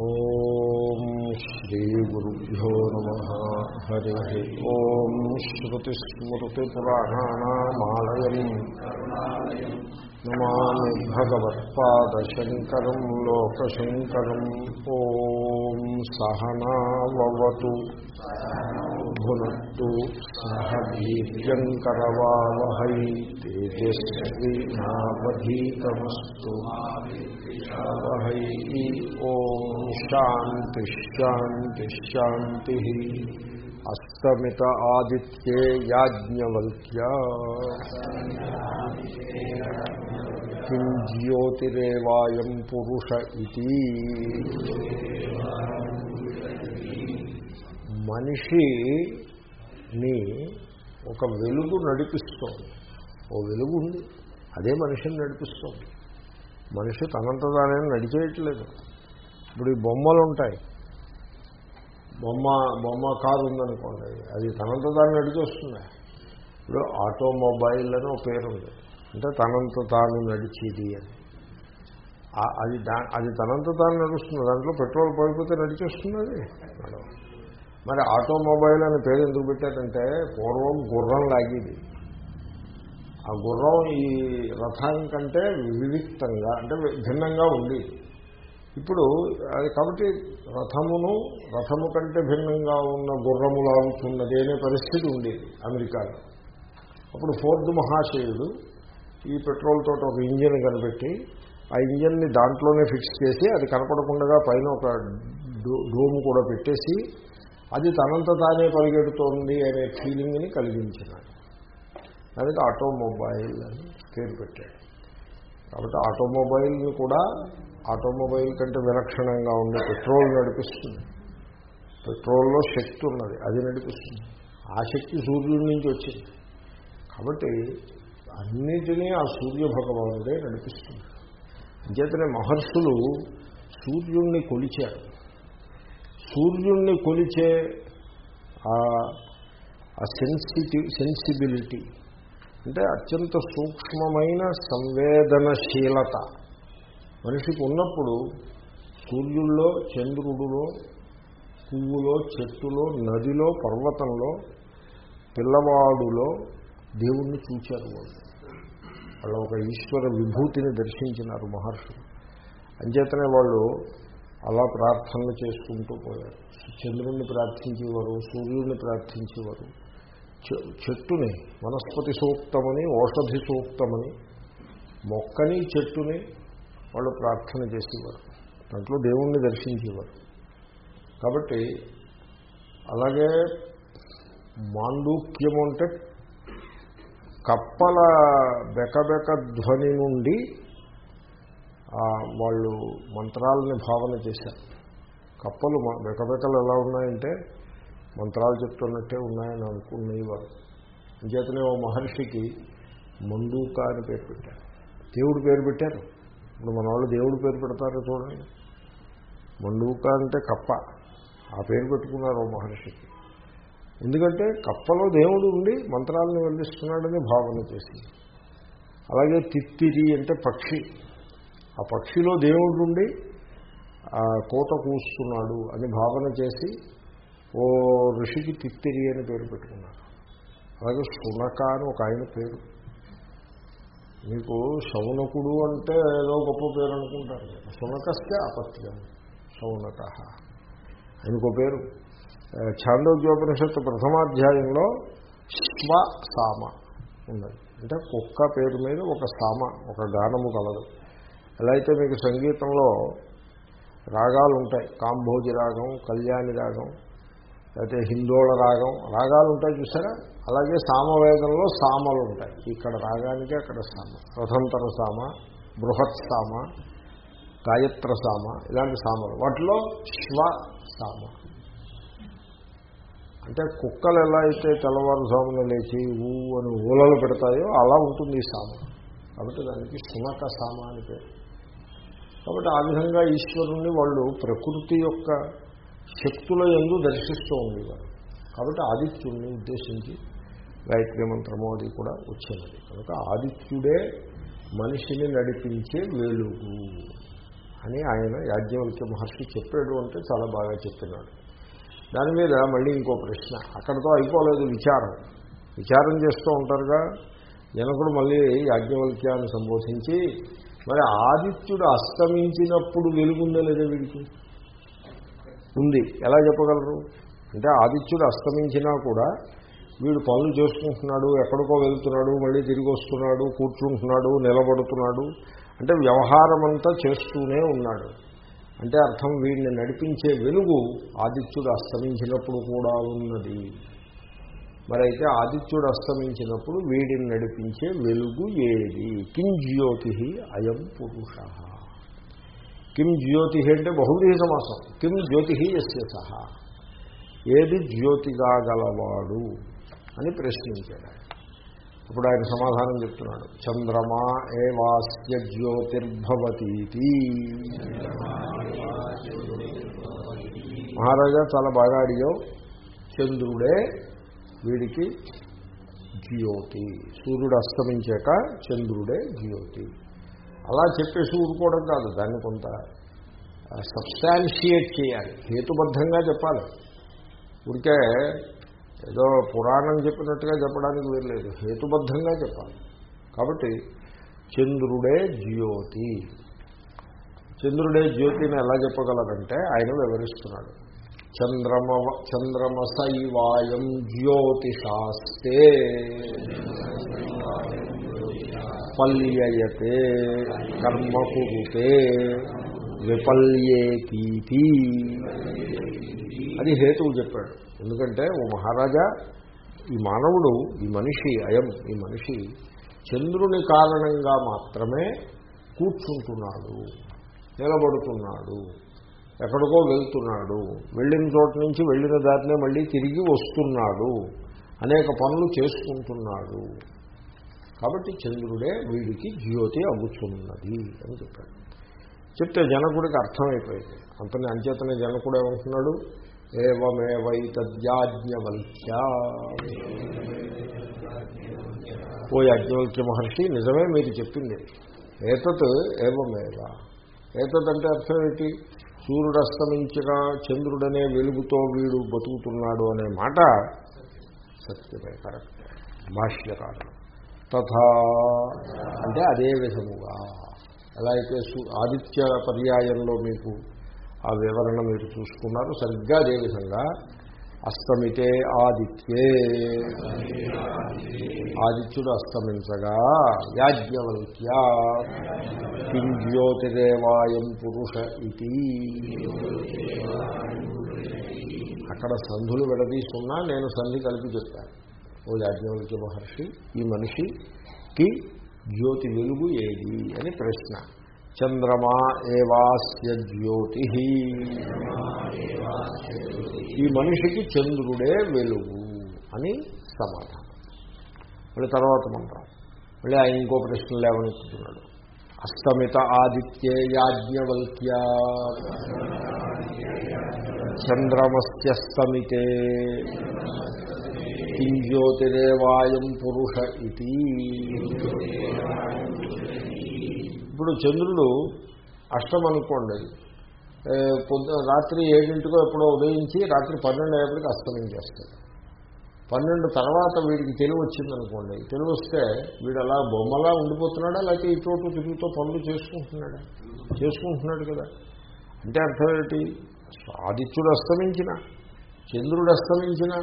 ఓం శ్రీగురుభ్యో నమ. హరి ఓం శ్రుతిస్మృతిపురాణానామాలయం. నమామి భగవత్పాదశంకరం లోకశంకరం. ఓం సహనావతు భునత్తు సహ వీర్యంకరవావహై తేజస్వీనావధీతమస్తు వహై ఓం శాంతి శాంతి శాంతి అస్తమిత ఆదిత్యే యాజ్ఞవల్క్య కిం జ్యోతిరేవాయం పురుష ఇది మనిషిని ఒక వెలుగు నడిపిస్తోంది. ఓ వెలుగు ఉంది. అదే మనిషిని నడిపిస్తోంది. మనిషి తనంత తానే నడిచేయట్లేదు. ఇప్పుడు ఈ బొమ్మలు ఉంటాయి బొమ్మ బొమ్మ కారు ఉందనుకోండి అది తనంత తాను నడిచొస్తుంది. ఇప్పుడు ఆటోమొబైల్ అని ఒక పేరు ఉంది అంటే తనంత తాను నడిచేది అని. అది దా అది తనంత తాను నడుస్తుంది. దాంట్లో పెట్రోల్ పడిపోతే నడిచేస్తుంది అది? మరి ఆటోమొబైల్ అని పేరు ఎందుకు పెట్టారంటే పూర్వం గుర్రం లాగేది. ఆ గుర్రం ఈ రథం కంటే వివిక్తంగా అంటే భిన్నంగా ఉంది. ఇప్పుడు అది కాబట్టి రథమును రథము కంటే భిన్నంగా ఉన్న గుర్రము లాగుతున్నది అనే పరిస్థితి ఉండేది అమెరికాలో. అప్పుడు ఫోర్డ్ మహాశయుడు ఈ పెట్రోల్ తోటి ఒక ఇంజిన్ కనిపెట్టి ఆ ఇంజిన్ని దాంట్లోనే ఫిక్స్ చేసి అది కనపడకుండా పైన ఒక డోము కూడా పెట్టేసి అది తనంత తానే పరిగెడుతోంది అనే ఫీలింగ్ని కలిగించినాడు. దానికి ఆటోమొబైల్ అని పేరు పెట్టాడు. కాబట్టి ఆటోమొబైల్ని కూడా ఆటోమొబైల్ కంటే విలక్షణంగా ఉండే పెట్రోల్ నడిపిస్తుంది. పెట్రోల్లో శక్తి ఉన్నది అది నడిపిస్తుంది. ఆ శక్తి సూర్యుడి నుంచి వచ్చింది. కాబట్టి అన్నిటినీ ఆ సూర్య భగవానుడే నడిపిస్తుంది అంచేతనే మహర్షులు సూర్యుణ్ణి కొలిచారు. సూర్యుణ్ణి కొలిచే ఆ సెన్సిటివ్ సెన్సిబిలిటీ అంటే అత్యంత సూక్ష్మమైన సంవేదనశీలత. మనిషికి ఉన్నప్పుడు సూర్యుల్లో చంద్రుడిలో పువ్వులో చెట్టులో నదిలో పర్వతంలో పిల్లవాడులో దేవుణ్ణి చూచారు వాళ్ళు. వాళ్ళ ఒక ఈశ్వర విభూతిని దర్శించినారు మహర్షులు. అంచేతనే వాళ్ళు అలా ప్రార్థనలు చేసుకుంటూ పోయారు చంద్రుణ్ణి ప్రార్థించేవారు సూర్యుడిని ప్రార్థించేవారు. చెట్టుని వనస్పతి సూక్తమని ఔషధి సూక్తమని మొక్కని చెట్టుని వాళ్ళు ప్రార్థన చేసేవారు. దాంట్లో దేవుణ్ణి దర్శించేవారు. కాబట్టి అలాగే మాండూక్యము అంటే కప్పల బెకబెక ధ్వని నుండి వాళ్ళు మంత్రాలని భావన చేశారు. కప్పలు బెకబెకలు ఎలా ఉన్నాయంటే మంత్రాలు చెప్తున్నట్టే ఉన్నాయని అనుకునేవారు. అంచేతనే ఓ మహర్షికి మండూక అని పేరు పెట్టారు. దేవుడు పేరు పెట్టారు. ఇప్పుడు మన వాళ్ళు దేవుడు పేరు పెడతారు చూడండి. మండూక అంటే కప్ప. ఆ పేరు పెట్టుకున్నారు ఓ మహర్షికి. ఎందుకంటే కప్పలో దేవుడు ఉండి మంత్రాలను వెల్లిస్తున్నాడని భావన చేసి అలాగే తిత్తిరి అంటే పక్షి. ఆ పక్షిలో దేవుడు ఉండి కోత కూస్తున్నాడు అని భావన చేసి ఓ ఋషికి తిత్తిరి అని పేరు పెట్టుకున్నారు. అలాగే శునక అని ఒక ఆయన పేరు. మీకు శౌనకుడు అంటే ఏదో గొప్ప పేరు అనుకుంటారు శునకస్తే అపత్యం శౌనక. ఆయనకో పేరు. ఛాందోగ్యోపనిషత్తు ప్రథమాధ్యాయంలో శ్వ సామ ఉన్నది. అంటే కుక్క పేరు మీద ఒక సామ ఒక గానము కలదు. ఎలా అయితే మీకు సంగీతంలో రాగాలు ఉంటాయి కాంభోజి రాగం కళ్యాణి రాగం లేకపోతే హిందోళ రాగం రాగాలు ఉంటాయి చూసారా? అలాగే సామవేదంలో సామలు ఉంటాయి ఇక్కడ రాగానికి అక్కడ సామ. రథంతర సామ బృహత్ సామ గాయత్ర సామ ఇలాంటి సామలు. వాటిలో శ్వ సామ. అంటే కుక్కలు ఎలా అయితే తెల్లవారుజామున లేచి ఊ అని ఊలలు పెడతాయో అలా ఉంటుంది ఈ సామ. కాబట్టి దానికి శునక సామ అని పేరు. కాబట్టి ఆ విధంగా ఈశ్వరుణ్ణి వాళ్ళు ప్రకృతి యొక్క శక్తుల ఎందు దర్శిస్తూ ఉండేవారు. కాబట్టి ఆదిత్యుడిని ఉద్దేశించి గాయత్రి మంత్రము అది కూడా వచ్చినది. కనుక ఆదిత్యుడే మనిషిని నడిపించే వెలుగు అని ఆయన యాజ్ఞవల్క్య మహర్షి చెప్పాడు అంటే చాలా బాగా చెప్పినాడు. దాని మీద మళ్ళీ ఇంకో ప్రశ్న. అక్కడితో అయిపోలేదు విచారం. విచారం చేస్తూ ఉంటారుగా. జనకుడు మళ్ళీ యాజ్ఞవల్క్యాన్ని సంబోధించి మరి ఆదిత్యుడు అస్తమించినప్పుడు వెలుగుందా లేదా వీడికి? ఉంది. ఎలా చెప్పగలరు? అంటే ఆదిత్యుడు అస్తమించినా కూడా వీడు పనులు చేసుకుంటున్నాడు ఎక్కడికో వెళ్తున్నాడు మళ్ళీ తిరిగి వస్తున్నాడు కూర్చుంటున్నాడు నిలబడుతున్నాడు. అంటే వ్యవహారం అంతా చేస్తూనే ఉన్నాడు. అంటే అర్థం వీడిని నడిపించే వెలుగు ఆదిత్యుడు అస్తమించినప్పుడు కూడా ఉన్నది. మరైతే ఆదిత్యుడు అస్తమించినప్పుడు వీడిని నడిపించే వెలుగు ఏది? కిం జ్యోతి అయం పురుష. కిం జ్యోతి అంటే బహువ్రీహ సమాసం. కిం జ్యోతి ఎస్య సహా. ఏది జ్యోతిగా గలవాడు అని ప్రశ్నించాడు. ఇప్పుడు ఆయన సమాధానం చెప్తున్నాడు. చంద్రమా ఏవాస్య జ్యోతిర్భవతీతి. మహారాజా చాలా బాగా అడిగావు. చంద్రుడే వీడికి జ్యోతి. సూర్యుడు అస్తమించాక చంద్రుడే జ్యోతి. అలా చెప్పేసి ఊరుకోవడం కాదు దాన్ని కొంత సబ్స్టాన్షియేట్ చేయాలి. హేతుబద్ధంగా చెప్పాలి. ఊరికే ఏదో పురాణం చెప్పినట్టుగా చెప్పడానికి వీరలేదు హేతుబద్ధంగా చెప్పాలి. కాబట్టి చంద్రుడే జ్యోతి. చంద్రుడే జ్యోతిని ఎలా చెప్పగలరంటే ఆయన వివరిస్తున్నాడు. చంద్రమ చంద్రమసైవాయం జ్యోతిషాస్తే పల్యయతే కర్మ కురుతే విపల్యేతీతి అది హేతువు చెప్పాడు. ఎందుకంటే ఓ మహారాజా ఈ మానవుడు ఈ మనిషి అయం ఈ మనిషి చంద్రుని కారణంగా మాత్రమే కూర్చుంటున్నాడు నిలబడుతున్నాడు. ఎక్కడికో వెళ్తున్నాడు. వెళ్ళిన చోట నుంచి వెళ్ళిన దారినే మళ్ళీ తిరిగి వస్తున్నాడు. అనేక పనులు చేసుకుంటున్నాడు. కాబట్టి చంద్రుడే వీడికి జ్యోతి అగుతున్నది అని చెప్పాడు. చెప్తే జనకుడికి అర్థమైపోయింది. అంతనే అంచేతనే జనకుడు ఏమంటున్నాడు? ఏవమేవైతద్యాజ్ఞవల్క్య. ఓ యాజ్ఞవల్క్య మహర్షి నిజమే మీరు చెప్పింది. ఏతత్ ఏవమేవ. ఏతత్ అంటే అర్థం ఏంటి? సూర్యుడు అస్తమించిన చంద్రుడనే వెలుగుతో వీడు బతుకుతున్నాడు అనే మాట సత్యమే కరెక్ట్. భాష్యకారణం తథా అంటే అదే విధముగా. ఎలా అయితే ఆదిత్య పర్యాయంలో మీకు ఆ వివరణ మీరు చూసుకున్నారు సరిగ్గా అదేవిధంగా అస్తమితే ఆదిత్యే. ఆదిత్యుడు అస్తమించగా యాజ్ఞవల్క్య. కిం జ్యోతిరేవాయం పురుష ఇది. అక్కడ సంధులు విడదీసున్నా నేను సంధి కలిపి చెప్పాను. ఓ యాజ్ఞవల్క్య మహర్షి ఈ మనిషికి జ్యోతి వెలుగు ఏది అని ప్రశ్న. చంద్రమా ఏవాస్య జ్యోతి. ఈ మనిషికి చంద్రుడే వెలుగు అని సమాధానం. మళ్ళీ తర్వాత మంత్రం. మళ్ళీ ఆయన ఇంకో ప్రశ్న లేవనెత్తుతున్నాడు. అస్తమిత ఆదిత్యే యాజ్ఞవల్క్య. చంద్రమస్యస్తమితే కింజ్యోతిరేవాయం పురుష ఇది ఇప్పుడు చంద్రుడు అష్టం అనుకోండి. రాత్రి ఏడింటికో ఎప్పుడో ఉదయించి రాత్రి పన్నెండు అయ్యేప్పటికి అస్తమించేస్తాడు పన్నెండు తర్వాత వీడికి తెలివి వచ్చిందనుకోండి. తెలివి వస్తే వీడు అలా బొమ్మలా ఉండిపోతున్నాడా? లేకపోతే ఇటు తిరుగుతో పనులు చేసుకుంటున్నాడా? చేసుకుంటున్నాడు కదా. అంటే అర్థం ఏంటి? ఆదిత్యుడు అస్తమించిన చంద్రుడు అస్తమించిన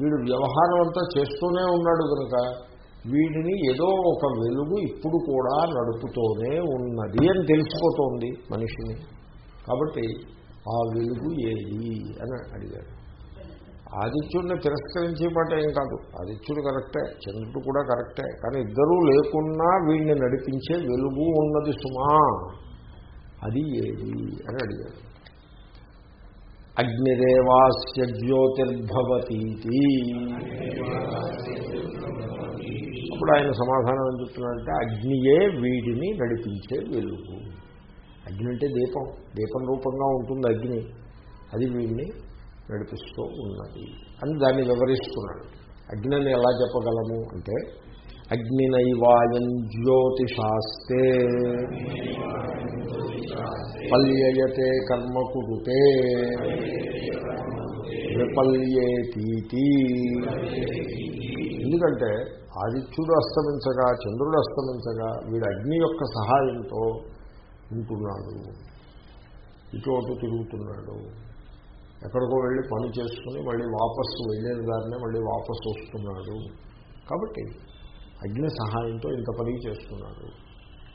వీడు వ్యవహారం అంతా చేస్తూనే ఉన్నాడు కనుక వీడిని ఏదో ఒక వెలుగు ఇప్పుడు కూడా నడుపుతూనే ఉన్నది అని తెలిసిపోతోంది మనిషిని. కాబట్టి ఆ వెలుగు ఏది అని అడిగాడు. ఆదిత్యుడిని తిరస్కరించే మాట ఏం కాదు. ఆదిత్యుడు కరెక్టే చంద్రుడు కూడా కరెక్టే కానీ ఇద్దరూ లేకున్నా వీడిని నడిపించే వెలుగు ఉన్నది సుమా. అది ఏది అని అడిగాడు. అగ్నిదేవాస్య జ్యోతిర్భవతీతి. అప్పుడు ఆయన సమాధానం ఏం చెప్తున్నాడంటే అగ్నియే వీడిని నడిపించే వెలుగు. అగ్ని అంటే దీపం. దీపం రూపంగా ఉంటుంది అగ్ని. అది వీడిని నడిపిస్తూ ఉన్నది అని దాన్ని వివరిస్తున్నాడు. అగ్నిని ఎలా చెప్పగలము అంటే అగ్నినైవాయం జ్యోతిషాస్తే. పల్యయతే కర్మ కురుతే. విపల్యేతీతి. ఎందుకంటే ఆదిత్యుడు అస్తమించగా చంద్రుడు అస్తమించగా వీడు అగ్ని యొక్క సహాయంతో ఉంటున్నాడు. ఇటువంటి తిరుగుతున్నాడు. ఎక్కడికో వెళ్ళి పని చేసుకుని మళ్ళీ వాపస్సు వెళ్ళే దారినే మళ్ళీ వాపస్సు వస్తున్నాడు. కాబట్టి అగ్ని సహాయంతో ఇంత పని చేస్తున్నాడు.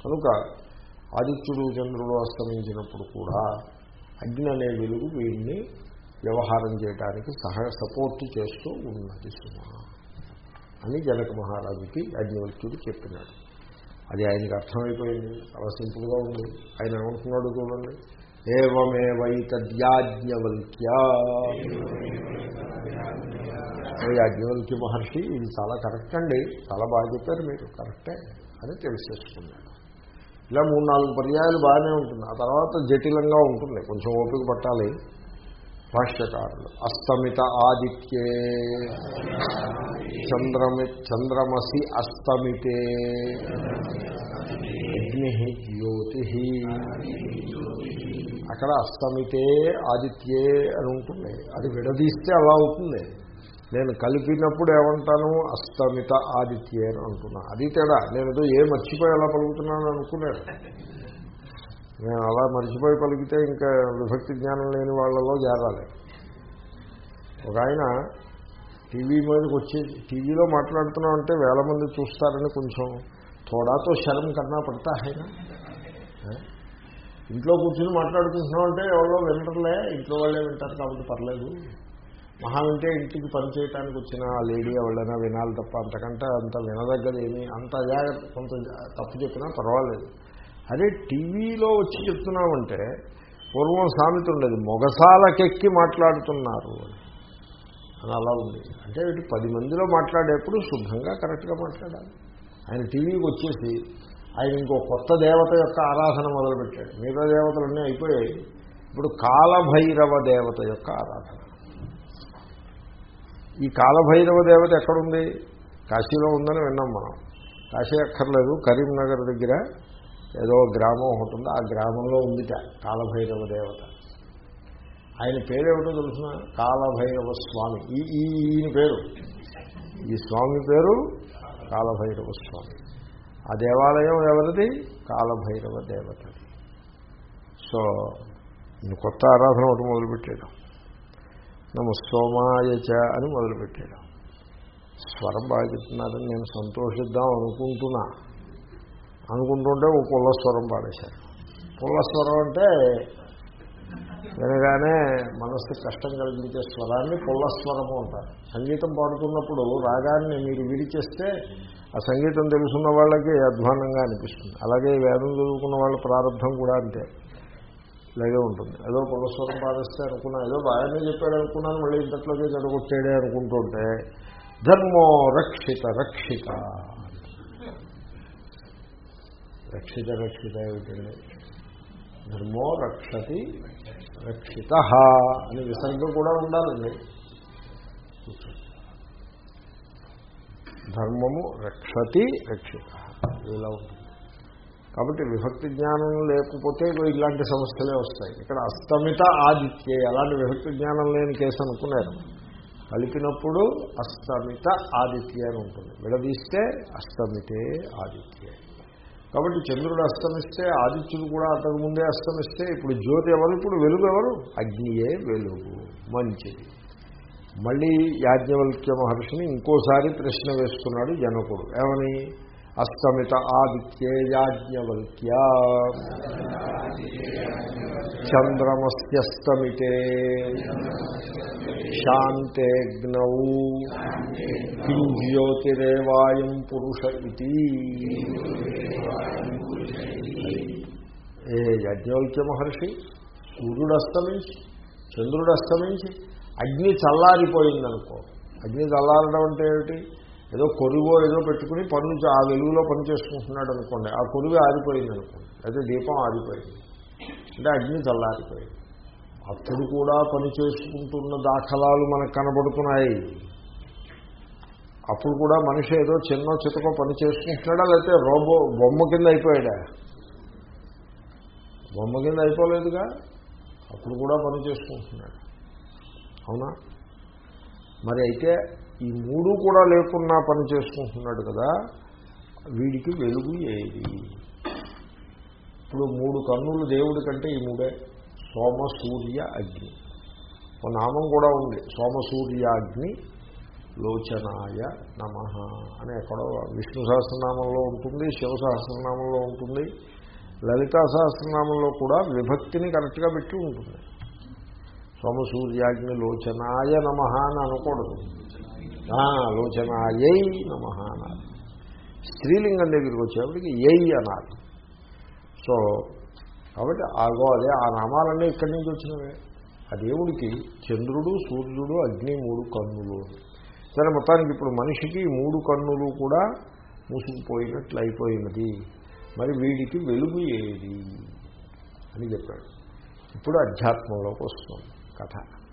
కనుక ఆదిత్యుడు చంద్రుడు అస్తమించినప్పుడు కూడా అగ్ని అనే వెలుగు వీడిని వ్యవహారం చేయడానికి సహాయ సపోర్ట్ చేస్తూ ఉన్నది సుమా. అని జనక మహారాజుకి యాజ్ఞవల్క్యుడు చెప్పినాడు. అది ఆయనకి అర్థమైపోయింది. చాలా సింపుల్గా ఉంది. ఆయన ఏమంటున్నాడు చూడండి. ఏవమేవైతద్యాజ్ఞవల్క్య. యాజ్ఞవల్క్య మహర్షి ఇది చాలా కరెక్ట్ అండి. చాలా బాగా చెప్పారు మీరు. కరెక్టే అని తెలిసేసుకున్నాడు ఇలా మూడు నాలుగు పర్యాయాలు బాగానే ఉంటుంది ఆ తర్వాత జటిలంగా ఉంటుంది కొంచెం ఓపిక పట్టాలి. భాష్యకారులు. అస్తమిత ఆదిత్యే. చంద్రమి చంద్రమసి అస్తమితే. అగ్ని జ్యోతి. అక్కడ అస్తమితే ఆదిత్యే అని ఉంటుంది. అది విడదీస్తే అలా అవుతుంది. నేను కలిపినప్పుడు ఏమంటాను? అస్తమిత ఆదిత్యే అని అంటున్నా. అది తేడా. నేను ఏదో ఏ మర్చిపోయి అలా పలుకుతున్నాను అనుకున్నాను నేను అలా మర్చిపోయి పలికితే ఇంకా విభక్తి జ్ఞానం లేని వాళ్ళలో చేరాలి. ఒక ఆయన టీవీ మీదకి వచ్చి టీవీలో మాట్లాడుతున్నాం అంటే వేల మంది చూస్తారని కొంచెం తోడాతో శరం కన్నా పడతా ఆయన. ఇంట్లో కూర్చుని మాట్లాడుకుంటున్నాం అంటే ఎవరో వినటంలే ఇంట్లో వాళ్ళే వింటారు కాబట్టి పర్లేదు. మహా వింటే ఇంటికి పని చేయడానికి వచ్చిన ఆ లేడీ ఎవరైనా వినాలి తప్ప అంతకంటే అంత వినదగ్గదేమి ఏమి అంత జాగ్రత్త కొంత తప్పు చెప్పినా పర్వాలేదు. అదే టీవీలో వచ్చి చెప్తున్నామంటే పూర్వం సామెత ఉండేది మొగసాలకెక్కి మాట్లాడుతున్నారు అని. అలా ఉంది. అంటే వీటి పది మందిలో మాట్లాడేప్పుడు శుభ్రంగా కరెక్ట్గా మాట్లాడాలి. ఆయన టీవీకి వచ్చేసి ఆయన ఇంకో కొత్త దేవత యొక్క ఆరాధన మొదలుపెట్టాడు. మిగతా దేవతలన్నీ అయిపోయాయి. ఇప్పుడు కాలభైరవ దేవత యొక్క ఆరాధన. ఈ కాలభైరవ దేవత ఎక్కడుంది? కాశీలో ఉందని విన్నాం మనం. కాశీ అక్కర్లేదు. కరీంనగర్ దగ్గర ఏదో గ్రామం ఒకటి ఉంది ఆ గ్రామంలో ఉందిట కాలభైరవ దేవత. ఆయన పేరేమిటో తెలుసిన? కాలభైరవ స్వామి. ఈ ఈయన పేరు. ఈ స్వామి పేరు కాలభైరవ స్వామి. ఆ దేవాలయం ఎవరిది? కాలభైరవ దేవత. సో నేను కొత్త ఆరాధన ఒకటి మొదలుపెట్టాడు నమ సోమాయచ అని మొదలుపెట్టాడు స్వరం బాగా చెప్తున్నారని నేను సంతోషిద్దాం అనుకుంటున్నా. అనుకుంటుంటే ఓ పుల్లస్వరం పాడేశారు. పుల్లస్వరం అంటే వినగానే మనస్సు కష్టం కలిగించే స్వరాన్ని పుల్లస్వరము అంటారు. సంగీతం పాడుతున్నప్పుడు రాగాన్ని మీరు విడిచేస్తే ఆ సంగీతం తెలుసున్న వాళ్ళకి అధ్వానంగా అనిపిస్తుంది. అలాగే వేదం చదువుకున్న వాళ్ళ ప్రారంభం కూడా అంతే. ఇలాగే ఉంటుంది. ఏదో పుల్లస్వరం పాడిస్తే అనుకున్నా ఏదో బాగానే చెప్పాడు అనుకున్నాను మళ్ళీ ఇంతట్లోకి జడగొట్టాడే అనుకుంటుంటే ధర్మో రక్షిత రక్షిత రక్షిత రక్షిత ఏమిటండి ధర్మో రక్షతి రక్షిత అని విసర్గం కూడా ఉండాలండి. ధర్మము రక్షతి రక్షిత ఇలా ఉంటుంది. కాబట్టి విభక్తి జ్ఞానం లేకపోతే ఇలాంటి సమస్యలే వస్తాయి. ఇక్కడ అస్తమిత ఆదిత్యే అలాంటి విభక్తి జ్ఞానం లేని కేసు అనుకున్నారు కలిపినప్పుడు అస్తమిత ఆదిత్య అని ఉంటుంది. విడదీస్తే అస్తమితే ఆదిత్యే. కాబట్టి చంద్రుడు అస్తమిస్తే ఆదిత్యుడు కూడా అతని ముందే అస్తమిస్తే ఇప్పుడు జ్యోతి ఎవరు? ఇప్పుడు వెలుగు ఎవరు? అగ్నియే వెలుగు. మంచిది. మళ్ళీ యాజ్ఞవల్క్య మహర్షిని ఇంకోసారి ప్రశ్న వేస్తున్నాడు జనకుడు. ఏమని? అస్తమిత ఆదిత్యే యాజ్ఞవల్క్య చంద్రమస్యస్తమితే శాంతేగ్నౌ. జ్యోతిరేవాయం పురుష ఇది. ఏ యజ్ఞవల్క్య మహర్షి? సూర్యుడు అస్తమించి చంద్రుడు అస్తమించి అగ్ని చల్లారిపోయిందనుకో. అగ్ని చల్లారడం అంటే ఏమిటి? ఏదో కొరువో ఏదో పెట్టుకుని పనులు ఆ వెలుగులో పని చేసుకుంటున్నాడు అనుకోండి. ఆ కొరువు ఆరిపోయింది అనుకోండి. అయితే దీపం ఆరిపోయింది. అంటే అగ్ని చల్లారిపోయింది. అప్పుడు కూడా పని చేసుకుంటున్న దాఖలాలు మనకు కనబడుతున్నాయి. అప్పుడు కూడా మనిషి ఏదో చిన్న చితకో పని చేసుకుంటున్నాడా లేకపోతే రోబో బొమ్మ కింద అయిపోయాడా? బొమ్మ కింద అయిపోలేదుగా? అప్పుడు కూడా పని చేసుకుంటున్నాడు. అవునా? మరి అయితే ఈ మూడు కూడా లేకున్నా పని చేసుకుంటున్నాడు కదా వీడికి వెలుగు ఏది? ఇప్పుడు మూడు కన్నులు దేవుడి కంటే ఈ మూడే. సోమ సూర్య అగ్ని. ఒక నామం కూడా ఉంది. సోమ సూర్యాగ్ని లోచనాయ నమ అని ఎక్కడో విష్ణు సహస్రనామంలో ఉంటుంది శివ సహస్రనామంలో ఉంటుంది లలితా సహస్రనామంలో కూడా విభక్తిని కరెక్ట్గా పెట్టి ఉంటుంది. సోమసూర్యాగ్ని లోచనాయ నమ అని అనకూడదు. ఆ, లోచనాయై నమ అనాలి. స్త్రీలింగం దగ్గరికి వచ్చేప్పటికి ఎయ్ అనాలి. సో కాబట్టి ఆగో అదే ఆ నామాలన్నీ ఇక్కడి నుంచి వచ్చినవే. ఆ దేవుడికి చంద్రుడు సూర్యుడు అగ్ని మూడు కన్నులు. సరే మొత్తానికి ఇప్పుడు మనిషికి మూడు కన్నులు కూడా మూసుకుపోయినట్లు అయిపోయినది. మరి వీడికి వెలుగు ఏది? అని చెప్పాడు. ఇప్పుడు అధ్యాత్మంలోకి వస్తుంది కథ.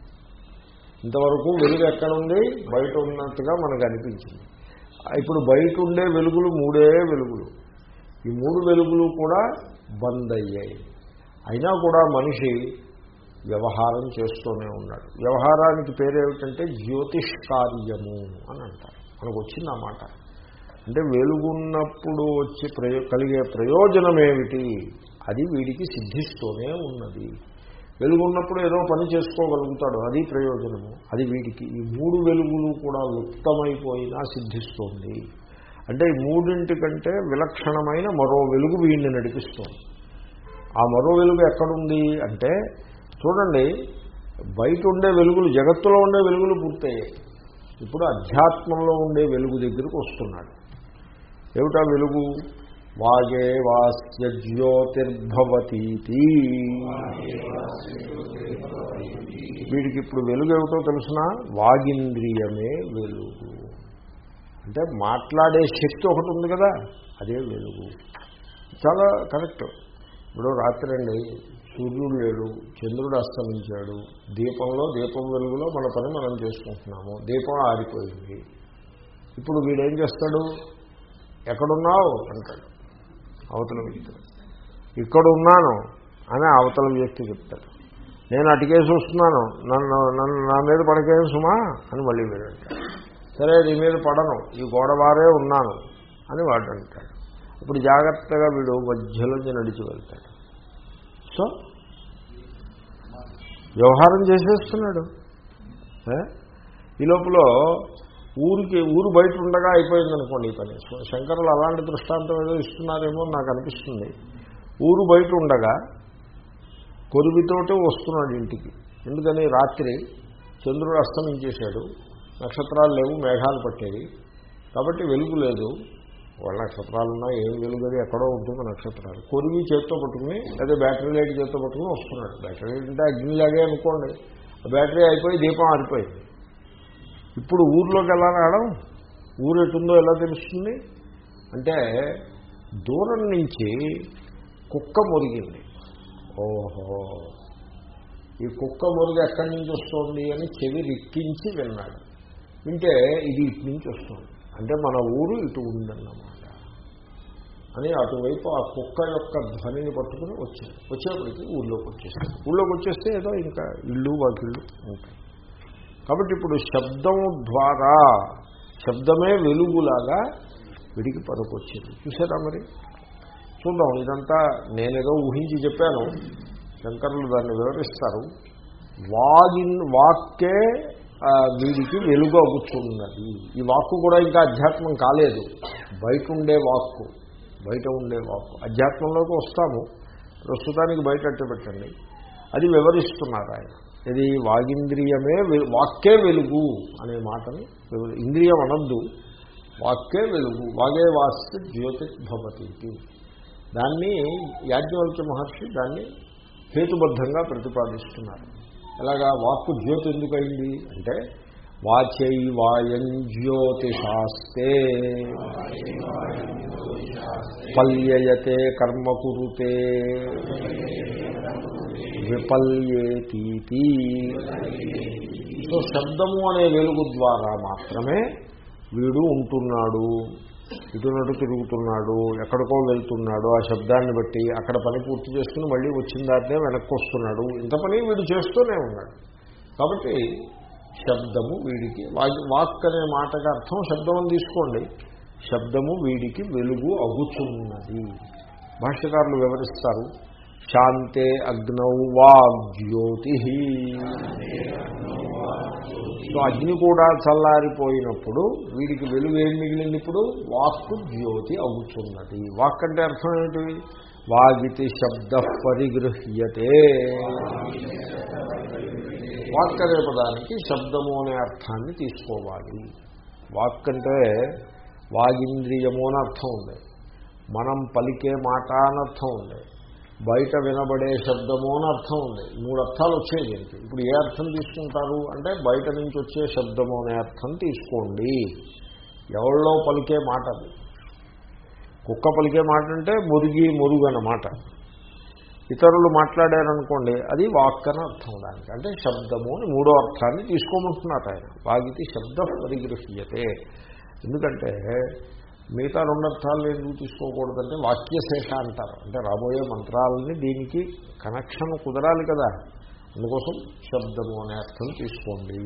ఇంతవరకు వెలుగు ఎక్కడుంది? బయట ఉన్నట్టుగా మనకు అనిపించింది. ఇప్పుడు బయట ఉండే వెలుగులు మూడే వెలుగులు. ఈ మూడు వెలుగులు కూడా బంద్ అయ్యాయి అయినా కూడా మనిషి వ్యవహారం చేస్తూనే ఉన్నాడు. వ్యవహారానికి పేరేమిటంటే జ్యోతిష్కార్యము అని అంటారు. మనకు వచ్చింది ఆ మాట. అంటే వెలుగున్నప్పుడు వచ్చి ప్రయో కలిగే ప్రయోజనం ఏమిటి అది వీడికి సిద్ధిస్తూనే ఉన్నది. వెలుగున్నప్పుడు ఏదో పని చేసుకోగలుగుతాడు. అది ప్రయోజనము. అది వీడికి ఈ మూడు వెలుగులు కూడా లుప్తమైపోయినా సిద్ధిస్తోంది. అంటే ఈ మూడింటి కంటే విలక్షణమైన మరో వెలుగు వీడిని నడిపిస్తోంది. ఆ మరో వెలుగు ఎక్కడుంది అంటే చూడండి బయట ఉండే వెలుగులు జగత్తులో ఉండే వెలుగులు పూర్తయ్యాయి. ఇప్పుడు అధ్యాత్మంలో ఉండే వెలుగు దగ్గరకు వస్తున్నాడు. ఏమిటా వెలుగు? వాగే జ్యోతిర్భవతీతి. వీడికి ఇప్పుడు వెలుగు ఏమిటో తెలిసిన? వాగింద్రియమే వెలుగు. అంటే మాట్లాడే శక్తి ఒకటి ఉంది కదా అదే వెలుగు. చాలా కరెక్ట్. ఇప్పుడు రాత్రి అండి సూర్యుడు లేడు చంద్రుడు అస్తమించాడు. దీపంలో దీపం వెలుగులో మన పని మనం చేసుకుంటున్నాము. దీపం ఆరిపోయింది. ఇప్పుడు వీడేం చేస్తాడు? ఎక్కడున్నావు? అంటాడు. అవతల వ్యక్తి. ఇక్కడ ఉన్నాను అని అవతల వ్యక్తి చెప్తాడు. నేను అటుకేసి వస్తున్నాను. నన్ను నన్ను నా మీద పడకేసి సుమా అని మళ్ళీ వీడు సరే నీ మీద పడను. ఈ గోడవారే ఉన్నాను అని వాడు అంటాడు. ఇప్పుడు జాగ్రత్తగా వీడు మధ్యలోంచి నడిచి వెళ్తాడు. సో వ్యవహారం చేసేస్తున్నాడు. ఈ లోపల ఊరికి ఊరు బయట ఉండగా అయిపోయింది అనుకోండి ఈ పని. శంకరులు అలాంటి దృష్టాంతం ఏదో ఇస్తున్నారేమో నాకు అనిపిస్తుంది. ఊరు బయట ఉండగా కొరివితోటే వస్తున్నాడు ఇంటికి. ఎందుకని? రాత్రి చంద్రుడు అస్తమించేశాడు. నక్షత్రాలు లేవు మేఘాలు పట్టేవి. కాబట్టి వెలుగు లేదు. వాళ్ళ నక్షత్రాలు ఉన్నా ఏం వెలుగు అది? ఎక్కడో ఉంటుంది నక్షత్రాలు. కొరివి చేత్తో పట్టుకుని లేదా బ్యాటరీ లైట్ చేత్తో పట్టుకుని వస్తున్నాడు. బ్యాటరీ లైట్ అంటే అగ్నిలాగే అనుకోండి. ఆ బ్యాటరీ అయిపోయి దీపం ఆరిపోయింది. ఇప్పుడు ఊర్లోకి ఎలా రావడం ఊరు ఎటుందో ఎలా తెలుస్తుంది? అంటే దూరం నుంచి కుక్క మురిగింది. ఓహో. ఈ కుక్క మురుగు ఎక్కడి నుంచి వస్తుంది అని చెవి రిక్కించి విన్నాడు. వింటే ఇది ఇటు నుంచి వస్తుంది. అంటే మన ఊరు ఇటు ఉందన్నమాట అని అటువైపు ఆ కుక్క యొక్క ధ్వనిని పట్టుకుని వచ్చింది వచ్చేప్పటికి ఊళ్ళోకి వచ్చేస్తుంది ఊళ్ళోకి వచ్చేస్తే ఏదో ఇంకా ఇల్లు వాకిళ్ళు ఉంటాయి కాబట్టి ఇప్పుడు శబ్దం ద్వారా శబ్దమే వెలుగులాగా విడికి పదకొచ్చింది చూసారా మరి? చూద్దాం ఇదంతా నేనేదో ఊహించి చెప్పాను. శంకరులు దాన్ని వివరిస్తారు. వాగిన్ వాక్కే వీడికి వెలుగు అవుతున్నది ఈ వాక్కు కూడా ఇంకా అధ్యాత్మం కాలేదు. బయట ఉండే వాక్కు బయట ఉండే వాక్కు. అధ్యాత్మంలోకి వస్తాము. ప్రస్తుతానికి బయట పెట్టండి. అది వివరిస్తున్నారు ఆయన. ఇది వాగింద్రియమే వె- వాక్కే వెలుగు అనే మాటని ఇంద్రియం అనద్దు. వాక్కే వెలుగు. వాగే వాస్తు జ్యోతిభవతి దాన్ని యాజ్ఞవల్క్య మహర్షి దాన్ని హేతుబద్ధంగా ప్రతిపాదిస్తున్నారు. ఎలాగా? వాక్కు జ్యోతి ఎందుకైంది అంటే వాచైవాయం జ్యోతిషాస్తే పల్యయతే కర్మ కురుతే విపల్యేతీతి సో శబ్దము అనే వెలుగు ద్వారా మాత్రమే వీడు ఉంటున్నాడు. ఇటునటు తిరుగుతున్నాడు ఎక్కడికో వెళ్తున్నాడు. ఆ శబ్దాన్ని బట్టి అక్కడ పని పూర్తి చేసుకుని మళ్ళీ వచ్చిన దాటే వెనక్కి వస్తున్నాడు. ఇంత పని వీడు చేస్తూనే ఉన్నాడు. కాబట్టి శబ్దము వీడికి. వాక్ వాక్ అనే మాటకి అర్థం శబ్దం అని తీసుకోండి. శబ్దము వీడికి వెలుగు అగుచున్నది. భాష్యకారులు వివరిస్తారు. శాంతే అగ్నౌ వాగ్జ్యోతి సో అగ్ని కూడా చల్లారిపోయినప్పుడు వీడికి వెలుగు ఏం మిగిలింది ఇప్పుడు? వాక్కు జ్యోతి అవుతున్నది వాక్ అంటే అర్థం ఏంటి వాగితి శబ్ద పరిగృహ్యతే. వాక్ అనే పదానికి శబ్దము అనే అర్థాన్ని తీసుకోవాలి. వాక్ అంటే వాగింద్రియము అని అర్థం ఉంది. మనం పలికే మాట అని అర్థం ఉంది. బయట వినబడే శబ్దము అని అర్థం ఉంది. మూడు అర్థాలు వచ్చాయి దీనికి. ఇప్పుడు ఏ అర్థం తీసుకుంటారు? అంటే బయట నుంచి వచ్చే శబ్దము అనే అర్థం తీసుకోండి. ఎవరిలో పలికే మాట అది. కుక్క పలికే మాట అంటే మురిగి మురుగు అన్నమాట ఇతరులు మాట్లాడారనుకోండి అది వాక్ అని అర్థం దానికి. అంటే శబ్దము అని మూడో అర్థాన్ని తీసుకోమంటున్నారు ఆయన. వాగితి శబ్ద పరిగృహ్యతే. ఎందుకంటే మిగతా రెండు అర్థాలు ఎందుకు తీసుకోకూడదంటే వాక్యశేష అంటారు. అంటే రాబోయే మంత్రాలని దీనికి కనెక్షన్ కుదరాలి కదా. అందుకోసం శబ్దము అనే అర్థం తీసుకోండి.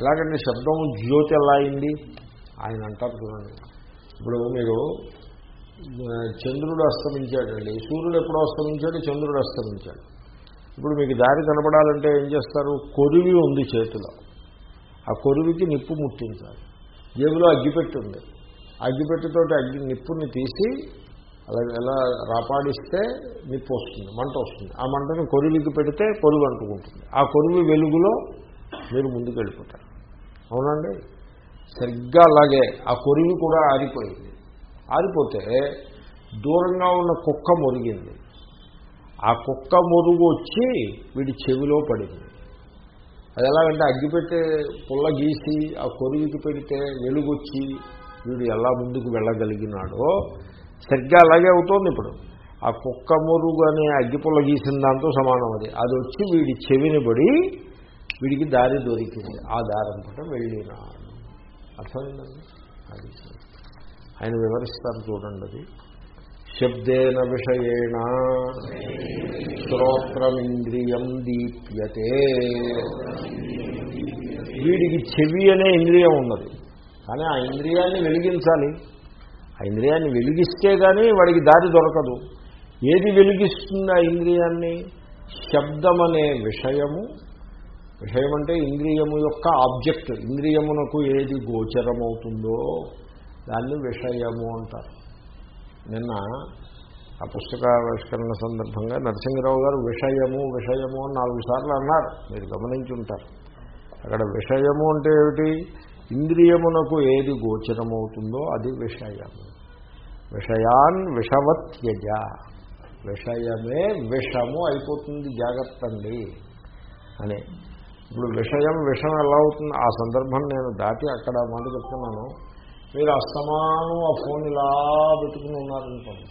ఎలాగంటే శబ్దము జ్యోతి ఎలా అయింది? ఆయన అంటారు చూడండి. ఇప్పుడు మీరు చంద్రుడు అస్తమించాడండి. సూర్యుడు ఎప్పుడో అస్తమించాడు? చంద్రుడు అస్తమించాడు. ఇప్పుడు మీకు దారి కనపడాలంటే ఏం చేస్తారు? కొరివి ఉంది చేతిలో. ఆ కొరివికి నిప్పు ముట్టించాలి. జేబులో అగ్గిపెట్టి ఉంది. అగ్గిపెట్టితోటి అగ్గి నిప్పుని తీసి అలా ఎలా రాపాడిస్తే నిప్పు వస్తుంది మంట వస్తుంది. ఆ మంటను కొరివికి పెడితే కొరువు అంటుకుంటుంది. ఆ కొరువు వెలుగులో మీరు ముందుకు వెళ్ళిపోతారు అవునండి సరిగ్గా అలాగే ఆ కొరివి కూడా ఆరిపోయింది. ఆరిపోతే దూరంగా ఉన్న కుక్క మురిగింది. ఆ కుక్క మురుగు వచ్చి వీడి చెవిలో పడింది. అది ఎలాగంటే అగ్గిపెట్టే పుల్ల గీసి ఆ కొరివికి పెడితే వెలుగొచ్చి వీడు ఎలా ముందుకు వెళ్ళగలిగినాడో సరిగ్గా అలాగే అవుతోంది ఇప్పుడు. ఆ కుక్క మురుగు అనే అగ్గిపుల్ల గీసిన దాంతో సమానం అది. అది వచ్చి వీడి చెవిని పడి వీడికి దారి దొరికింది. ఆ దారం పట్ల వెళ్ళినాడు. అర్థమైందండి? అది ఆయన వివరిస్తారు చూడండి అది. శబ్దేన విషయేణ శ్రోత్రమింద్రియం దీప్యతే. వీడికి చెవి అనే ఇంద్రియం ఉన్నది. కానీ ఆ ఇంద్రియాన్ని వెలిగించాలి. ఆ ఇంద్రియాన్ని వెలిగిస్తే కానీ వాడికి దారి దొరకదు. ఏది వెలిగిస్తుంది ఆ ఇంద్రియాన్ని? శబ్దం అనే విషయము విషయం అంటే ఇంద్రియము యొక్క ఆబ్జెక్ట్ ఇంద్రియమునకు ఏది గోచరమవుతుందో దాన్ని విషయము అంటారు. నిన్న ఆ పుస్తకావిష్కరణ సందర్భంగా నరసింహరావు గారు విషయము విషయము అని నాలుగు సార్లు అన్నారు. మీరు గమనించి ఉంటారు అక్కడ విషయము అంటే ఏమిటి? ఇంద్రియమునకు ఏది గోచరమవుతుందో అది విషయము. విషయాన్ విషవత్యజ. విషయమే విషము అయిపోతుంది జాగ్రత్త అండి అని. ఇప్పుడు విషయం విషం ఎలా అవుతుంది? ఆ సందర్భం నేను దాటి అక్కడ మాట చెప్తున్నాను. మీరు అస్తమానం ఆ ఫోన్ ఇలా పెట్టుకుని ఉన్నారనుకోండి.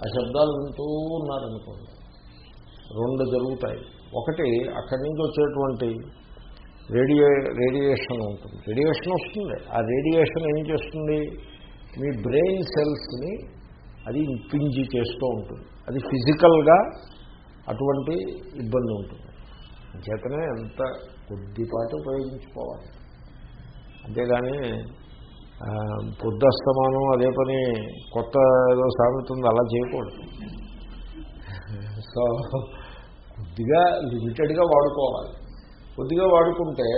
ఆ శబ్దాలు వింటూ ఉన్నారనుకోండి. రెండు జరుగుతాయి. ఒకటి అక్కడి నుంచి వచ్చేటువంటి రేడియే రేడియేషన్ ఉంటుంది. రేడియేషన్ వస్తుంది. ఆ రేడియేషన్ ఏం చేస్తుంది? మీ బ్రెయిన్ సెల్స్ని అది ఇంపింజి చేస్తూ ఉంటుంది. అది ఫిజికల్గా అటువంటి ఇబ్బంది ఉంటుంది. చేతనే ఎంత కొద్దిపాటు ఉపయోగించుకోవాలి. అంతేగాని పొద్దస్తమానం అదే పని కొత్త ఏదో సాగుతుంది అలా చేయకూడదు. సో కొద్దిగా లిమిటెడ్గా వాడుకోవాలి. కొద్దిగా వాడుకుంటే